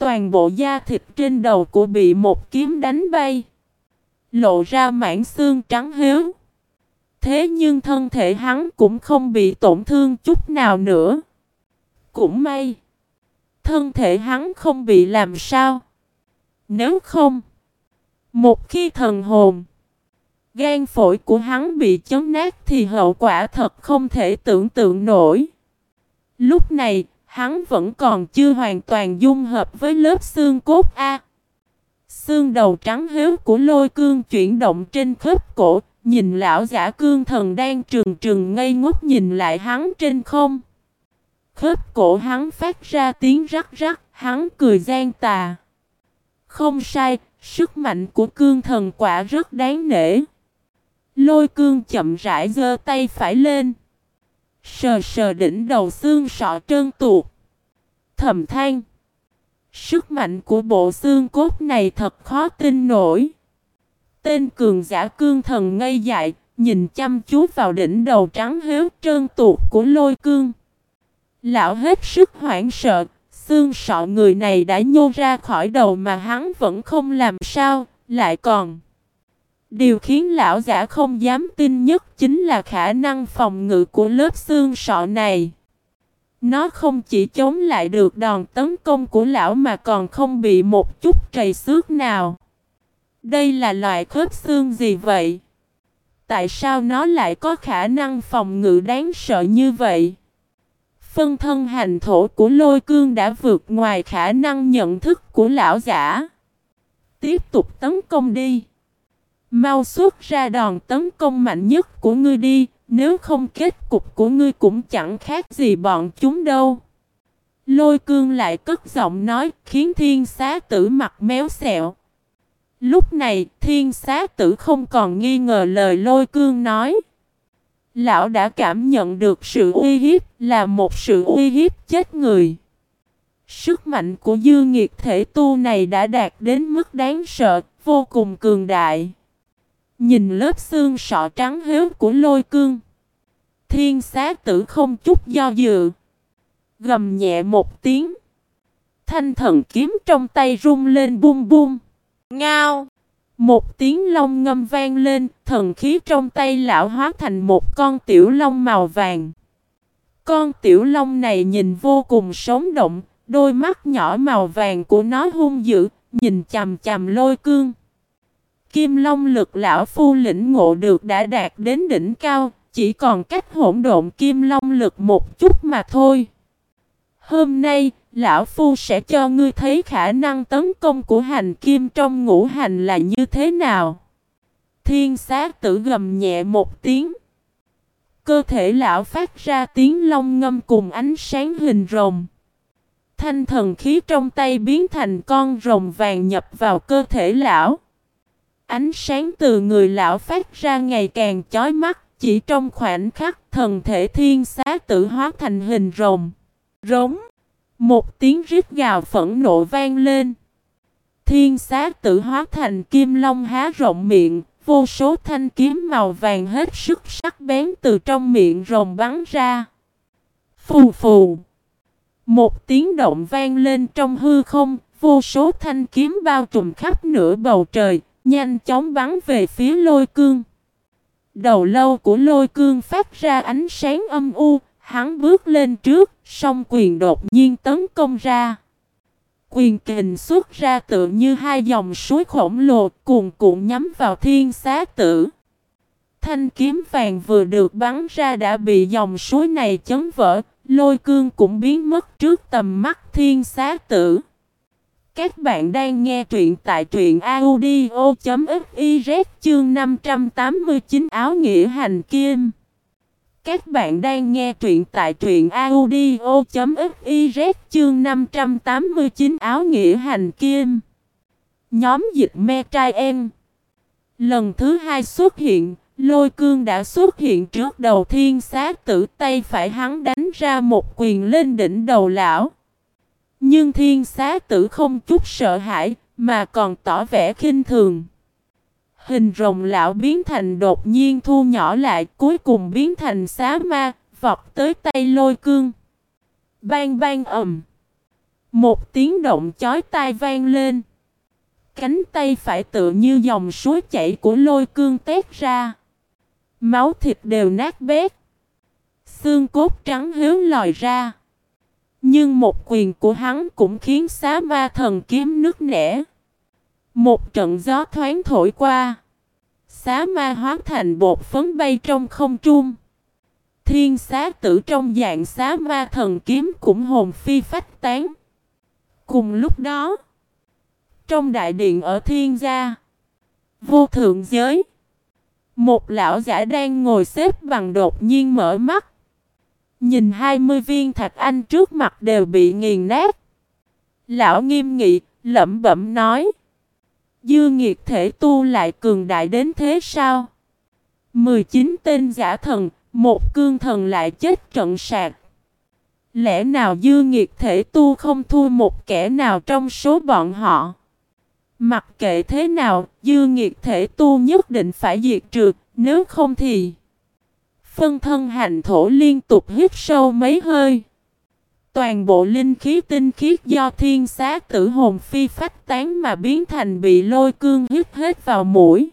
Toàn bộ da thịt trên đầu của bị một kiếm đánh bay. Lộ ra mảng xương trắng hiếu. Thế nhưng thân thể hắn cũng không bị tổn thương chút nào nữa. Cũng may. Thân thể hắn không bị làm sao. Nếu không, một khi thần hồn, gan phổi của hắn bị chấn nát thì hậu quả thật không thể tưởng tượng nổi. Lúc này, hắn vẫn còn chưa hoàn toàn dung hợp với lớp xương cốt A. Xương đầu trắng héo của lôi cương chuyển động trên khớp cổ, nhìn lão giả cương thần đang trừng trừng ngây ngốc nhìn lại hắn trên không. Khớp cổ hắn phát ra tiếng rắc rắc, hắn cười gian tà. Không sai, sức mạnh của cương thần quả rất đáng nể. Lôi cương chậm rãi giơ tay phải lên. Sờ sờ đỉnh đầu xương sọ trơn tuột. Thầm than. Sức mạnh của bộ xương cốt này thật khó tin nổi. Tên cường giả cương thần ngây dại, nhìn chăm chú vào đỉnh đầu trắng héo trơn tuột của lôi cương. Lão hết sức hoảng sợ, Xương sọ người này đã nhô ra khỏi đầu mà hắn vẫn không làm sao, lại còn Điều khiến lão giả không dám tin nhất chính là khả năng phòng ngự của lớp xương sọ này. Nó không chỉ chống lại được đòn tấn công của lão mà còn không bị một chút trầy xước nào. Đây là loại khớp xương gì vậy? Tại sao nó lại có khả năng phòng ngự đáng sợ như vậy? Phân thân hành thổ của lôi cương đã vượt ngoài khả năng nhận thức của lão giả. Tiếp tục tấn công đi. Mau xuất ra đòn tấn công mạnh nhất của ngươi đi, nếu không kết cục của ngươi cũng chẳng khác gì bọn chúng đâu. Lôi cương lại cất giọng nói khiến thiên xá tử mặt méo xẹo. Lúc này thiên xá tử không còn nghi ngờ lời lôi cương nói. Lão đã cảm nhận được sự uy hiếp là một sự uy hiếp chết người. Sức mạnh của dư nghiệt thể tu này đã đạt đến mức đáng sợ, vô cùng cường đại. Nhìn lớp xương sọ trắng héo của lôi cương. Thiên xá tử không chút do dự. Gầm nhẹ một tiếng. Thanh thần kiếm trong tay rung lên bum bum. Ngao. Một tiếng long ngâm vang lên, thần khí trong tay lão hóa thành một con tiểu long màu vàng. Con tiểu long này nhìn vô cùng sống động, đôi mắt nhỏ màu vàng của nó hung dữ, nhìn chằm chằm lôi cương. Kim Long lực lão phu lĩnh ngộ được đã đạt đến đỉnh cao, chỉ còn cách hỗn độn Kim Long lực một chút mà thôi. Hôm nay, lão phu sẽ cho ngươi thấy khả năng tấn công của hành kim trong ngũ hành là như thế nào. Thiên sát tử gầm nhẹ một tiếng. Cơ thể lão phát ra tiếng long ngâm cùng ánh sáng hình rồng. Thanh thần khí trong tay biến thành con rồng vàng nhập vào cơ thể lão. Ánh sáng từ người lão phát ra ngày càng chói mắt, chỉ trong khoảnh khắc thần thể thiên xá tự hóa thành hình rồng. Rống. Một tiếng rít gào phẫn nộ vang lên. Thiên xá tự hóa thành kim long há rộng miệng, vô số thanh kiếm màu vàng hết sức sắc bén từ trong miệng rồng bắn ra. Phù phù. Một tiếng động vang lên trong hư không, vô số thanh kiếm bao trùm khắp nửa bầu trời, Nhanh chóng bắn về phía lôi cương. Đầu lâu của lôi cương phát ra ánh sáng âm u, hắn bước lên trước, song quyền đột nhiên tấn công ra. Quyền kình xuất ra tự như hai dòng suối khổng lồ cuồn cuộn nhắm vào thiên xá tử. Thanh kiếm vàng vừa được bắn ra đã bị dòng suối này chấn vỡ, lôi cương cũng biến mất trước tầm mắt thiên xá tử. Các bạn đang nghe truyện tại truyện audio.fiz chương 589 áo nghĩa hành kim. Các bạn đang nghe truyện tại truyện audio.fiz chương 589 áo nghĩa hành kim. Nhóm dịch me trai em. Lần thứ hai xuất hiện, lôi cương đã xuất hiện trước đầu thiên sát tử tay phải hắn đánh ra một quyền lên đỉnh đầu lão. Nhưng thiên xá tử không chút sợ hãi, mà còn tỏ vẻ khinh thường. Hình rồng lão biến thành đột nhiên thu nhỏ lại, cuối cùng biến thành xá ma, vọt tới tay lôi cương. Bang bang ầm. Một tiếng động chói tai vang lên. Cánh tay phải tự như dòng suối chảy của lôi cương tét ra. Máu thịt đều nát bét. Xương cốt trắng hiếu lòi ra. Nhưng một quyền của hắn cũng khiến xá ma thần kiếm nước nẻ. Một trận gió thoáng thổi qua. Xá ma hóa thành bột phấn bay trong không trung. Thiên xá tử trong dạng xá ma thần kiếm cũng hồn phi phách tán. Cùng lúc đó, trong đại điện ở thiên gia, vô thượng giới, một lão giả đang ngồi xếp bằng đột nhiên mở mắt. Nhìn 20 viên thạch anh trước mặt đều bị nghiền nát. Lão nghiêm nghị, lẩm bẩm nói. Dư nghiệt thể tu lại cường đại đến thế sao? 19 tên giả thần, một cương thần lại chết trận sạc. Lẽ nào dư nghiệt thể tu không thua một kẻ nào trong số bọn họ? Mặc kệ thế nào, dư nghiệt thể tu nhất định phải diệt trừ, nếu không thì... Phân thân hành thổ liên tục hít sâu mấy hơi. Toàn bộ linh khí tinh khiết do thiên xá tử hồn phi phách tán mà biến thành bị lôi cương hít hết vào mũi.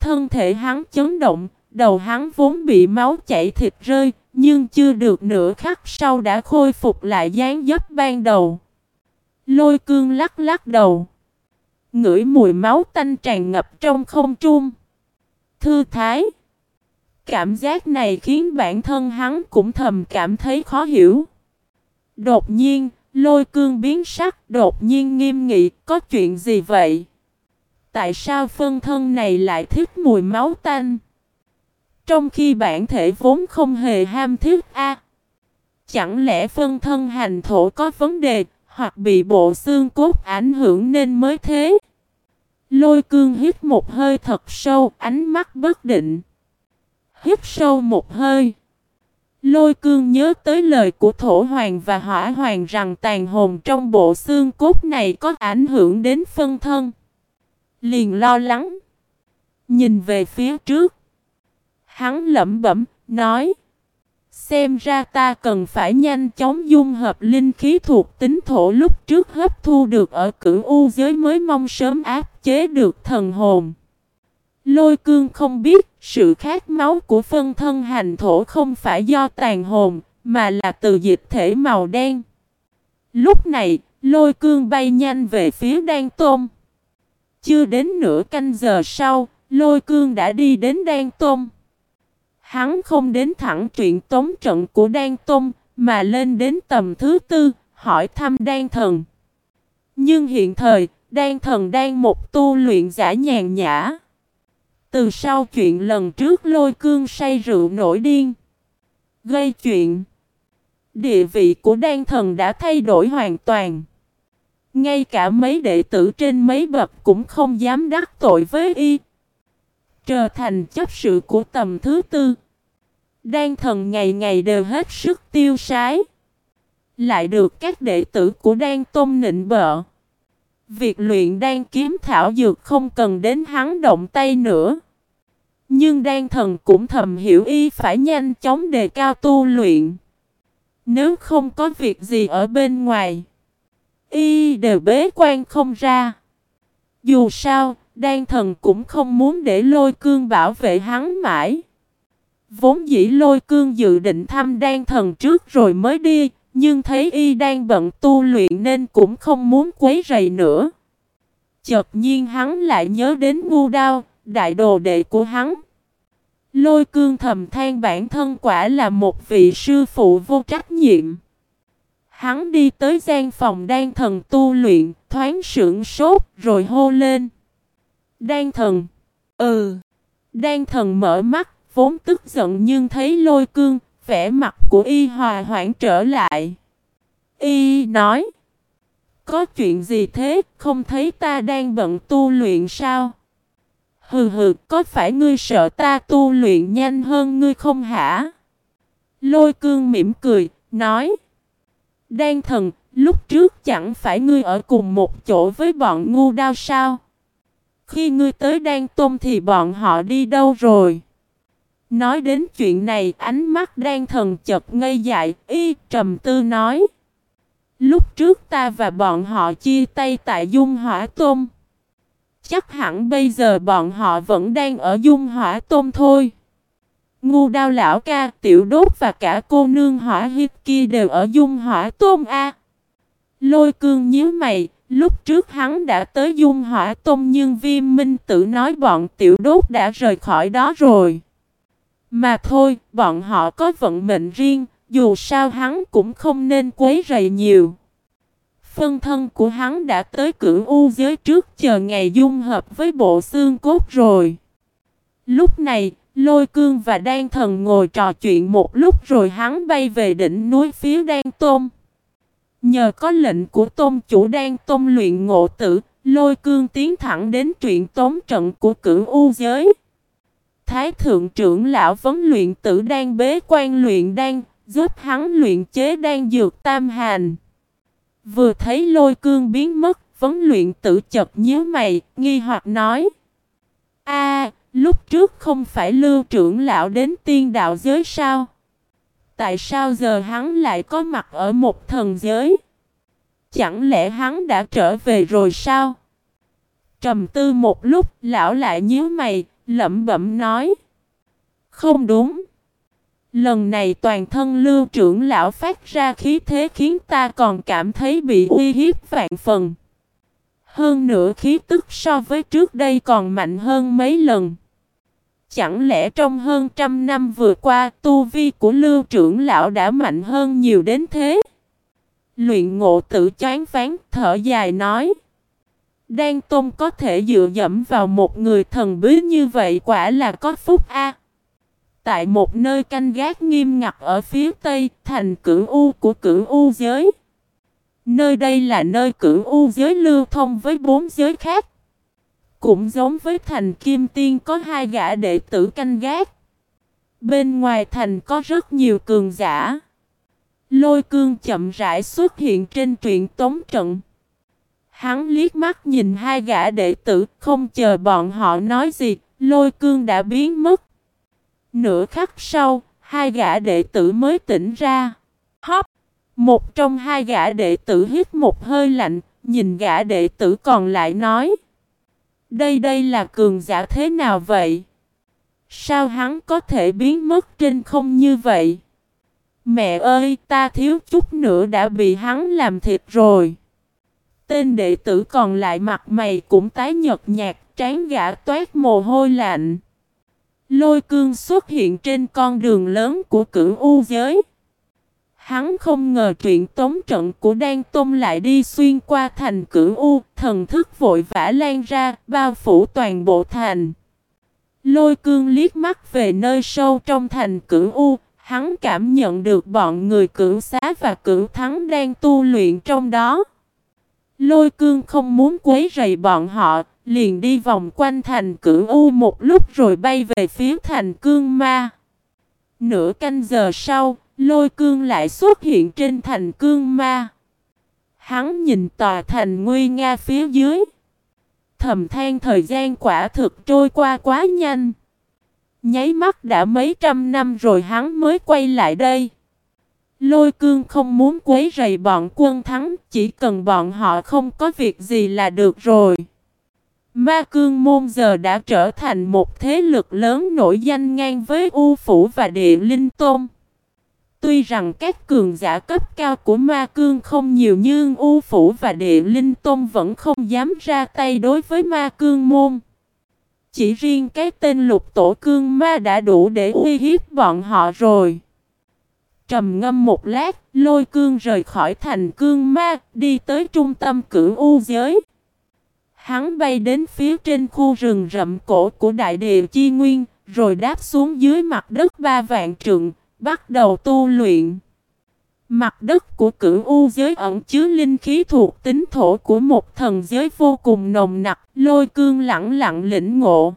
Thân thể hắn chấn động, đầu hắn vốn bị máu chảy thịt rơi, nhưng chưa được nửa khắc sau đã khôi phục lại dáng dấp ban đầu. Lôi cương lắc lắc đầu. Ngửi mùi máu tanh tràn ngập trong không trung. Thư thái. Cảm giác này khiến bản thân hắn cũng thầm cảm thấy khó hiểu. Đột nhiên, lôi cương biến sắc, đột nhiên nghiêm nghị, có chuyện gì vậy? Tại sao phân thân này lại thích mùi máu tanh? Trong khi bản thể vốn không hề ham thiết a Chẳng lẽ phân thân hành thổ có vấn đề, hoặc bị bộ xương cốt ảnh hưởng nên mới thế? Lôi cương hít một hơi thật sâu, ánh mắt bất định. Hít sâu một hơi. Lôi cương nhớ tới lời của thổ hoàng và hỏa hoàng rằng tàn hồn trong bộ xương cốt này có ảnh hưởng đến phân thân. Liền lo lắng. Nhìn về phía trước. Hắn lẩm bẩm, nói. Xem ra ta cần phải nhanh chóng dung hợp linh khí thuộc tính thổ lúc trước hấp thu được ở cửu u giới mới mong sớm áp chế được thần hồn. Lôi cương không biết sự khát máu của phân thân hành thổ không phải do tàn hồn, mà là từ dịch thể màu đen. Lúc này, lôi cương bay nhanh về phía đan tôm. Chưa đến nửa canh giờ sau, lôi cương đã đi đến đan tôm. Hắn không đến thẳng chuyện tống trận của đan tôm, mà lên đến tầm thứ tư, hỏi thăm đan thần. Nhưng hiện thời, đan thần đang một tu luyện giả nhàn nhã. Từ sau chuyện lần trước lôi cương say rượu nổi điên. Gây chuyện. Địa vị của đan thần đã thay đổi hoàn toàn. Ngay cả mấy đệ tử trên mấy bậc cũng không dám đắc tội với y. Trở thành chấp sự của tầm thứ tư. Đan thần ngày ngày đều hết sức tiêu sái. Lại được các đệ tử của đan tôn nịnh bợ. Việc luyện đan kiếm thảo dược không cần đến hắn động tay nữa. Nhưng đan thần cũng thầm hiểu y phải nhanh chóng đề cao tu luyện. Nếu không có việc gì ở bên ngoài, y đều bế quan không ra. Dù sao, đan thần cũng không muốn để lôi cương bảo vệ hắn mãi. Vốn dĩ lôi cương dự định thăm đan thần trước rồi mới đi, nhưng thấy y đang bận tu luyện nên cũng không muốn quấy rầy nữa. Chợt nhiên hắn lại nhớ đến ngu đao, đại đồ đệ của hắn. Lôi cương thầm than bản thân quả là một vị sư phụ vô trách nhiệm. Hắn đi tới gian phòng đan thần tu luyện, thoáng sưởng sốt rồi hô lên. Đan thần. Ừ. Đan thần mở mắt, vốn tức giận nhưng thấy lôi cương, vẻ mặt của y hòa hoãn trở lại. Y nói. Có chuyện gì thế, không thấy ta đang bận tu luyện sao? Hừ hừ, có phải ngươi sợ ta tu luyện nhanh hơn ngươi không hả? Lôi cương mỉm cười, nói. Đan thần, lúc trước chẳng phải ngươi ở cùng một chỗ với bọn ngu đao sao? Khi ngươi tới đan tôm thì bọn họ đi đâu rồi? Nói đến chuyện này, ánh mắt đang thần chật ngây dại, y trầm tư nói. Lúc trước ta và bọn họ chia tay tại Dung Hỏa Tôm. Chắc hẳn bây giờ bọn họ vẫn đang ở Dung Hỏa Tôm thôi. Ngu đao lão ca, tiểu đốt và cả cô nương hỏa hít kia đều ở Dung Hỏa Tôm A. À? Lôi cương nhíu mày, lúc trước hắn đã tới Dung Hỏa Tôm nhưng viêm minh tự nói bọn tiểu đốt đã rời khỏi đó rồi. Mà thôi, bọn họ có vận mệnh riêng, dù sao hắn cũng không nên quấy rầy nhiều. Phân thân của hắn đã tới cửu u giới trước chờ ngày dung hợp với bộ xương cốt rồi. Lúc này, lôi cương và đan thần ngồi trò chuyện một lúc rồi hắn bay về đỉnh núi phía đan tôm. Nhờ có lệnh của tôn chủ đan tôm luyện ngộ tử, lôi cương tiến thẳng đến truyện tống trận của cửu u giới. Thái thượng trưởng lão vấn luyện tử đang bế quan luyện đan, giúp hắn luyện chế đan dược tam hành. Vừa thấy lôi cương biến mất, vấn luyện tử chật nhíu mày, nghi hoặc nói. a lúc trước không phải lưu trưởng lão đến tiên đạo giới sao? Tại sao giờ hắn lại có mặt ở một thần giới? Chẳng lẽ hắn đã trở về rồi sao? Trầm tư một lúc, lão lại nhíu mày, Lẩm bẩm nói. Không đúng. Lần này toàn thân lưu trưởng lão phát ra khí thế khiến ta còn cảm thấy bị uy hiếp vạn phần. Hơn nữa khí tức so với trước đây còn mạnh hơn mấy lần. Chẳng lẽ trong hơn trăm năm vừa qua, tu vi của lưu trưởng lão đã mạnh hơn nhiều đến thế? Luyện ngộ tự chán phán thở dài nói. Đan Tôn có thể dựa dẫm vào một người thần bí như vậy quả là có phúc a. Tại một nơi canh gác nghiêm ngặt ở phía tây, thành cửu U của cửu U giới. Nơi đây là nơi cửu U giới lưu thông với bốn giới khác. Cũng giống với thành Kim Tiên có hai gã đệ tử canh gác. Bên ngoài thành có rất nhiều cường giả. Lôi cương chậm rãi xuất hiện trên truyện tống trận. Hắn liếc mắt nhìn hai gã đệ tử, không chờ bọn họ nói gì, lôi cương đã biến mất. Nửa khắc sau, hai gã đệ tử mới tỉnh ra. Hóp! Một trong hai gã đệ tử hít một hơi lạnh, nhìn gã đệ tử còn lại nói. Đây đây là cường giả thế nào vậy? Sao hắn có thể biến mất trên không như vậy? Mẹ ơi, ta thiếu chút nữa đã bị hắn làm thịt rồi. Tên đệ tử còn lại mặt mày cũng tái nhợt nhạt, trán gã toát mồ hôi lạnh. Lôi cương xuất hiện trên con đường lớn của cửu u giới. Hắn không ngờ chuyện tống trận của Đan Tôn lại đi xuyên qua thành cửu u, thần thức vội vã lan ra, bao phủ toàn bộ thành. Lôi cương liếc mắt về nơi sâu trong thành cửu u, hắn cảm nhận được bọn người cửu xá và cửu thắng đang tu luyện trong đó. Lôi cương không muốn quấy rầy bọn họ, liền đi vòng quanh thành cửu U một lúc rồi bay về phía thành cương ma. Nửa canh giờ sau, lôi cương lại xuất hiện trên thành cương ma. Hắn nhìn tòa thành nguy nga phía dưới. Thầm than thời gian quả thực trôi qua quá nhanh. Nháy mắt đã mấy trăm năm rồi hắn mới quay lại đây. Lôi cương không muốn quấy rầy bọn quân thắng, chỉ cần bọn họ không có việc gì là được rồi. Ma cương môn giờ đã trở thành một thế lực lớn nổi danh ngang với U Phủ và Địa Linh Tôn. Tuy rằng các cường giả cấp cao của Ma cương không nhiều nhưng U Phủ và Địa Linh Tôn vẫn không dám ra tay đối với Ma cương môn. Chỉ riêng cái tên lục tổ cương ma đã đủ để uy hiếp bọn họ rồi. Trầm ngâm một lát, lôi cương rời khỏi thành cương ma, đi tới trung tâm cửu u giới. Hắn bay đến phía trên khu rừng rậm cổ của đại địa chi nguyên, rồi đáp xuống dưới mặt đất ba vạn trượng, bắt đầu tu luyện. Mặt đất của cửu u giới ẩn chứa linh khí thuộc tính thổ của một thần giới vô cùng nồng nặc, lôi cương lặng lặng lĩnh ngộ.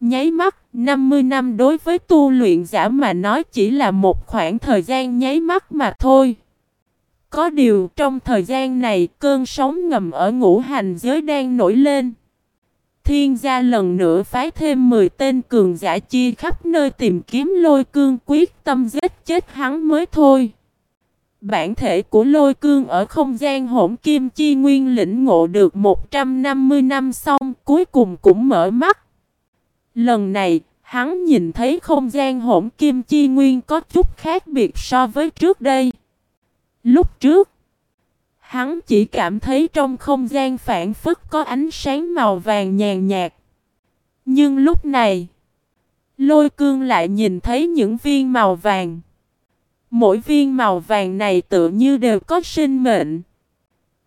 Nháy mắt, 50 năm đối với tu luyện giả mà nói chỉ là một khoảng thời gian nháy mắt mà thôi. Có điều trong thời gian này cơn sóng ngầm ở ngũ hành giới đang nổi lên. Thiên gia lần nữa phái thêm 10 tên cường giả chia khắp nơi tìm kiếm lôi cương quyết tâm giết chết hắn mới thôi. Bản thể của lôi cương ở không gian hỗn kim chi nguyên lĩnh ngộ được 150 năm xong cuối cùng cũng mở mắt. Lần này, hắn nhìn thấy không gian hỗn kim chi nguyên có chút khác biệt so với trước đây. Lúc trước, hắn chỉ cảm thấy trong không gian phản phức có ánh sáng màu vàng nhàn nhạt. Nhưng lúc này, lôi cương lại nhìn thấy những viên màu vàng. Mỗi viên màu vàng này tự như đều có sinh mệnh.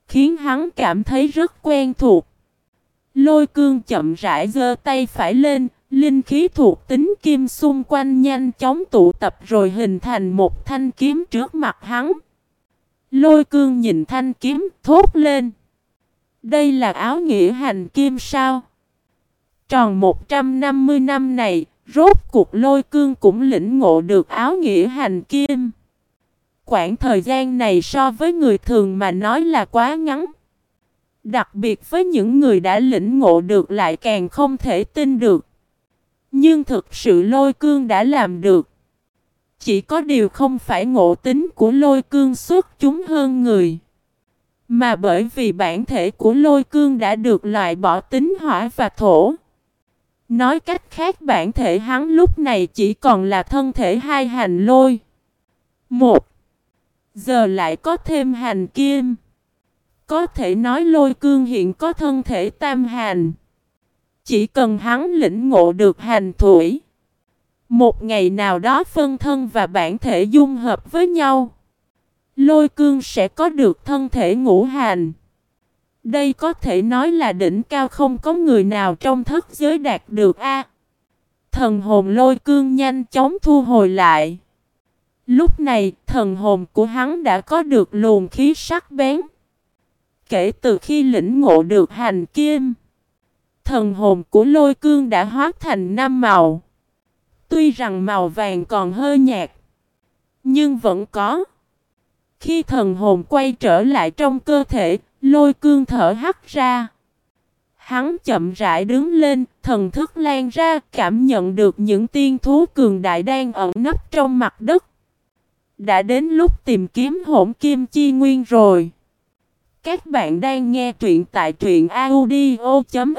Khiến hắn cảm thấy rất quen thuộc. Lôi cương chậm rãi giơ tay phải lên, linh khí thuộc tính kim xung quanh nhanh chóng tụ tập rồi hình thành một thanh kiếm trước mặt hắn. Lôi cương nhìn thanh kiếm, thốt lên. Đây là áo nghĩa hành kim sao? Tròn 150 năm này, rốt cuộc lôi cương cũng lĩnh ngộ được áo nghĩa hành kim. Quãng thời gian này so với người thường mà nói là quá ngắn. Đặc biệt với những người đã lĩnh ngộ được lại càng không thể tin được. Nhưng thực sự lôi cương đã làm được. Chỉ có điều không phải ngộ tính của lôi cương xuất chúng hơn người. Mà bởi vì bản thể của lôi cương đã được loại bỏ tính hỏa và thổ. Nói cách khác bản thể hắn lúc này chỉ còn là thân thể hai hành lôi. Một. Giờ lại có thêm hành kim. Có thể nói lôi cương hiện có thân thể tam hành. Chỉ cần hắn lĩnh ngộ được hành thủy. Một ngày nào đó phân thân và bản thể dung hợp với nhau. Lôi cương sẽ có được thân thể ngũ hành. Đây có thể nói là đỉnh cao không có người nào trong thất giới đạt được a. thần hồn lôi cương nhanh chóng thu hồi lại. Lúc này, thần hồn của hắn đã có được luồng khí sắc bén. Kể từ khi lĩnh ngộ được hành kim, thần hồn của lôi cương đã hóa thành năm màu. Tuy rằng màu vàng còn hơi nhạt, nhưng vẫn có. Khi thần hồn quay trở lại trong cơ thể, lôi cương thở hắt ra. Hắn chậm rãi đứng lên, thần thức lan ra, cảm nhận được những tiên thú cường đại đang ẩn nấp trong mặt đất. Đã đến lúc tìm kiếm hỗn kim chi nguyên rồi. Các bạn đang nghe truyện tại truyện audio.fiz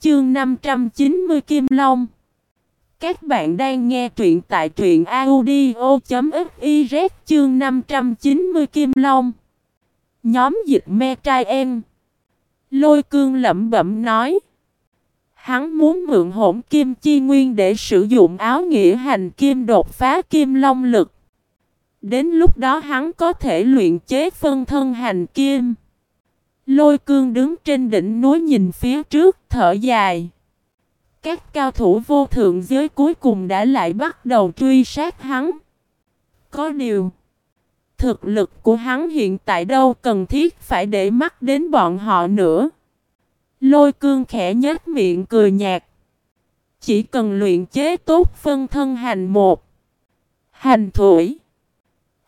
chương 590 Kim Long. Các bạn đang nghe truyện tại truyện audio.fiz chương 590 Kim Long. Nhóm dịch me trai em. Lôi cương lẩm bẩm nói. Hắn muốn mượn hỗn kim chi nguyên để sử dụng áo nghĩa hành kim đột phá kim long lực. Đến lúc đó hắn có thể luyện chế phân thân hành kim. Lôi cương đứng trên đỉnh núi nhìn phía trước thở dài. Các cao thủ vô thượng giới cuối cùng đã lại bắt đầu truy sát hắn. Có điều, thực lực của hắn hiện tại đâu cần thiết phải để mắt đến bọn họ nữa. Lôi cương khẽ nhếch miệng cười nhạt. Chỉ cần luyện chế tốt phân thân hành một, hành thủy,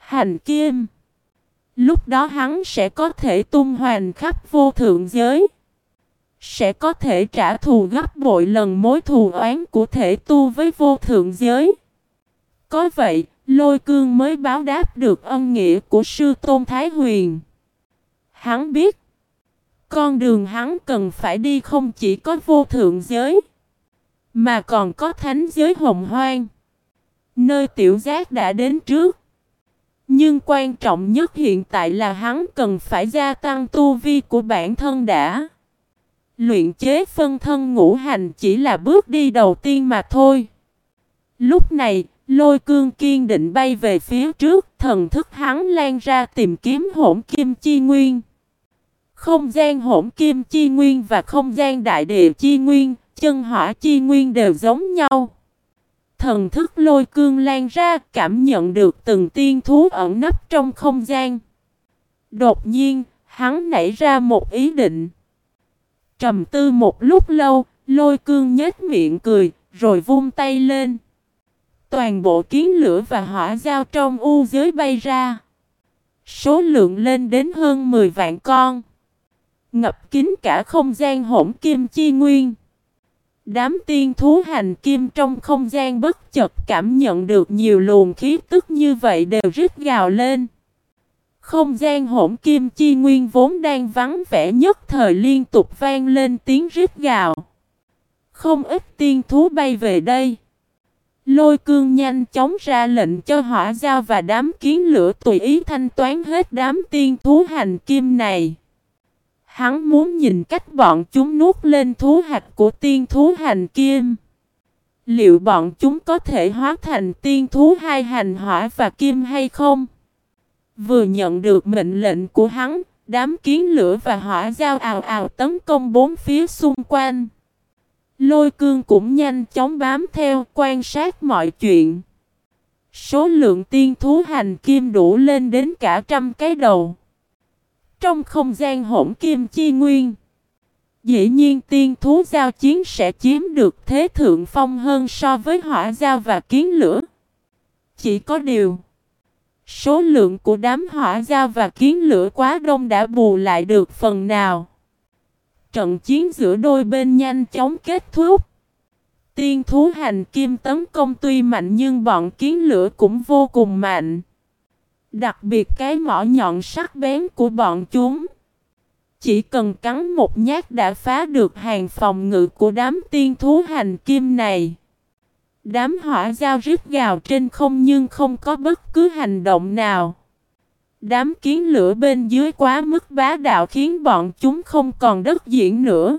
hành kim. Lúc đó hắn sẽ có thể tung hoành khắp vô thượng giới. Sẽ có thể trả thù gấp bội lần mối thù oán của thể tu với vô thượng giới. Có vậy, lôi cương mới báo đáp được ân nghĩa của sư tôn Thái Huyền. Hắn biết, con đường hắn cần phải đi không chỉ có vô thượng giới, mà còn có thánh giới hồng hoang. Nơi tiểu giác đã đến trước. Nhưng quan trọng nhất hiện tại là hắn cần phải gia tăng tu vi của bản thân đã. Luyện chế phân thân ngũ hành chỉ là bước đi đầu tiên mà thôi. Lúc này, lôi cương kiên định bay về phía trước, thần thức hắn lan ra tìm kiếm hỗn kim chi nguyên. Không gian hỗn kim chi nguyên và không gian đại địa chi nguyên, chân hỏa chi nguyên đều giống nhau. Thần thức lôi cương lan ra cảm nhận được từng tiên thú ẩn nấp trong không gian. Đột nhiên, hắn nảy ra một ý định. Trầm tư một lúc lâu, lôi cương nhếch miệng cười, rồi vung tay lên. Toàn bộ kiến lửa và hỏa giao trong u giới bay ra. Số lượng lên đến hơn 10 vạn con. Ngập kín cả không gian hỗn kim chi nguyên. Đám tiên thú hành kim trong không gian bất chợt cảm nhận được nhiều luồng khí tức như vậy đều rít gào lên. Không gian hỗn kim chi nguyên vốn đang vắng vẻ nhất thời liên tục vang lên tiếng rít gào. Không ít tiên thú bay về đây. Lôi cương nhanh chóng ra lệnh cho hỏa giao và đám kiến lửa tùy ý thanh toán hết đám tiên thú hành kim này. Hắn muốn nhìn cách bọn chúng nuốt lên thú hạch của tiên thú hành kim. Liệu bọn chúng có thể hóa thành tiên thú hai hành hỏa và kim hay không? Vừa nhận được mệnh lệnh của hắn, đám kiến lửa và hỏa giao ào ào tấn công bốn phía xung quanh. Lôi cương cũng nhanh chóng bám theo quan sát mọi chuyện. Số lượng tiên thú hành kim đủ lên đến cả trăm cái đầu. Trong không gian hỗn kim chi nguyên, dĩ nhiên tiên thú giao chiến sẽ chiếm được thế thượng phong hơn so với hỏa giao và kiến lửa. Chỉ có điều, số lượng của đám hỏa giao và kiến lửa quá đông đã bù lại được phần nào. Trận chiến giữa đôi bên nhanh chóng kết thúc. Tiên thú hành kim tấn công tuy mạnh nhưng bọn kiến lửa cũng vô cùng mạnh. Đặc biệt cái mỏ nhọn sắc bén của bọn chúng. chỉ cần cắn một nhát đã phá được hàng phòng ngự của đám tiên thú hành kim này. Đám hỏa giao rít gào trên không nhưng không có bất cứ hành động nào. Đám kiến lửa bên dưới quá mức bá đạo khiến bọn chúng không còn đất diễn nữa.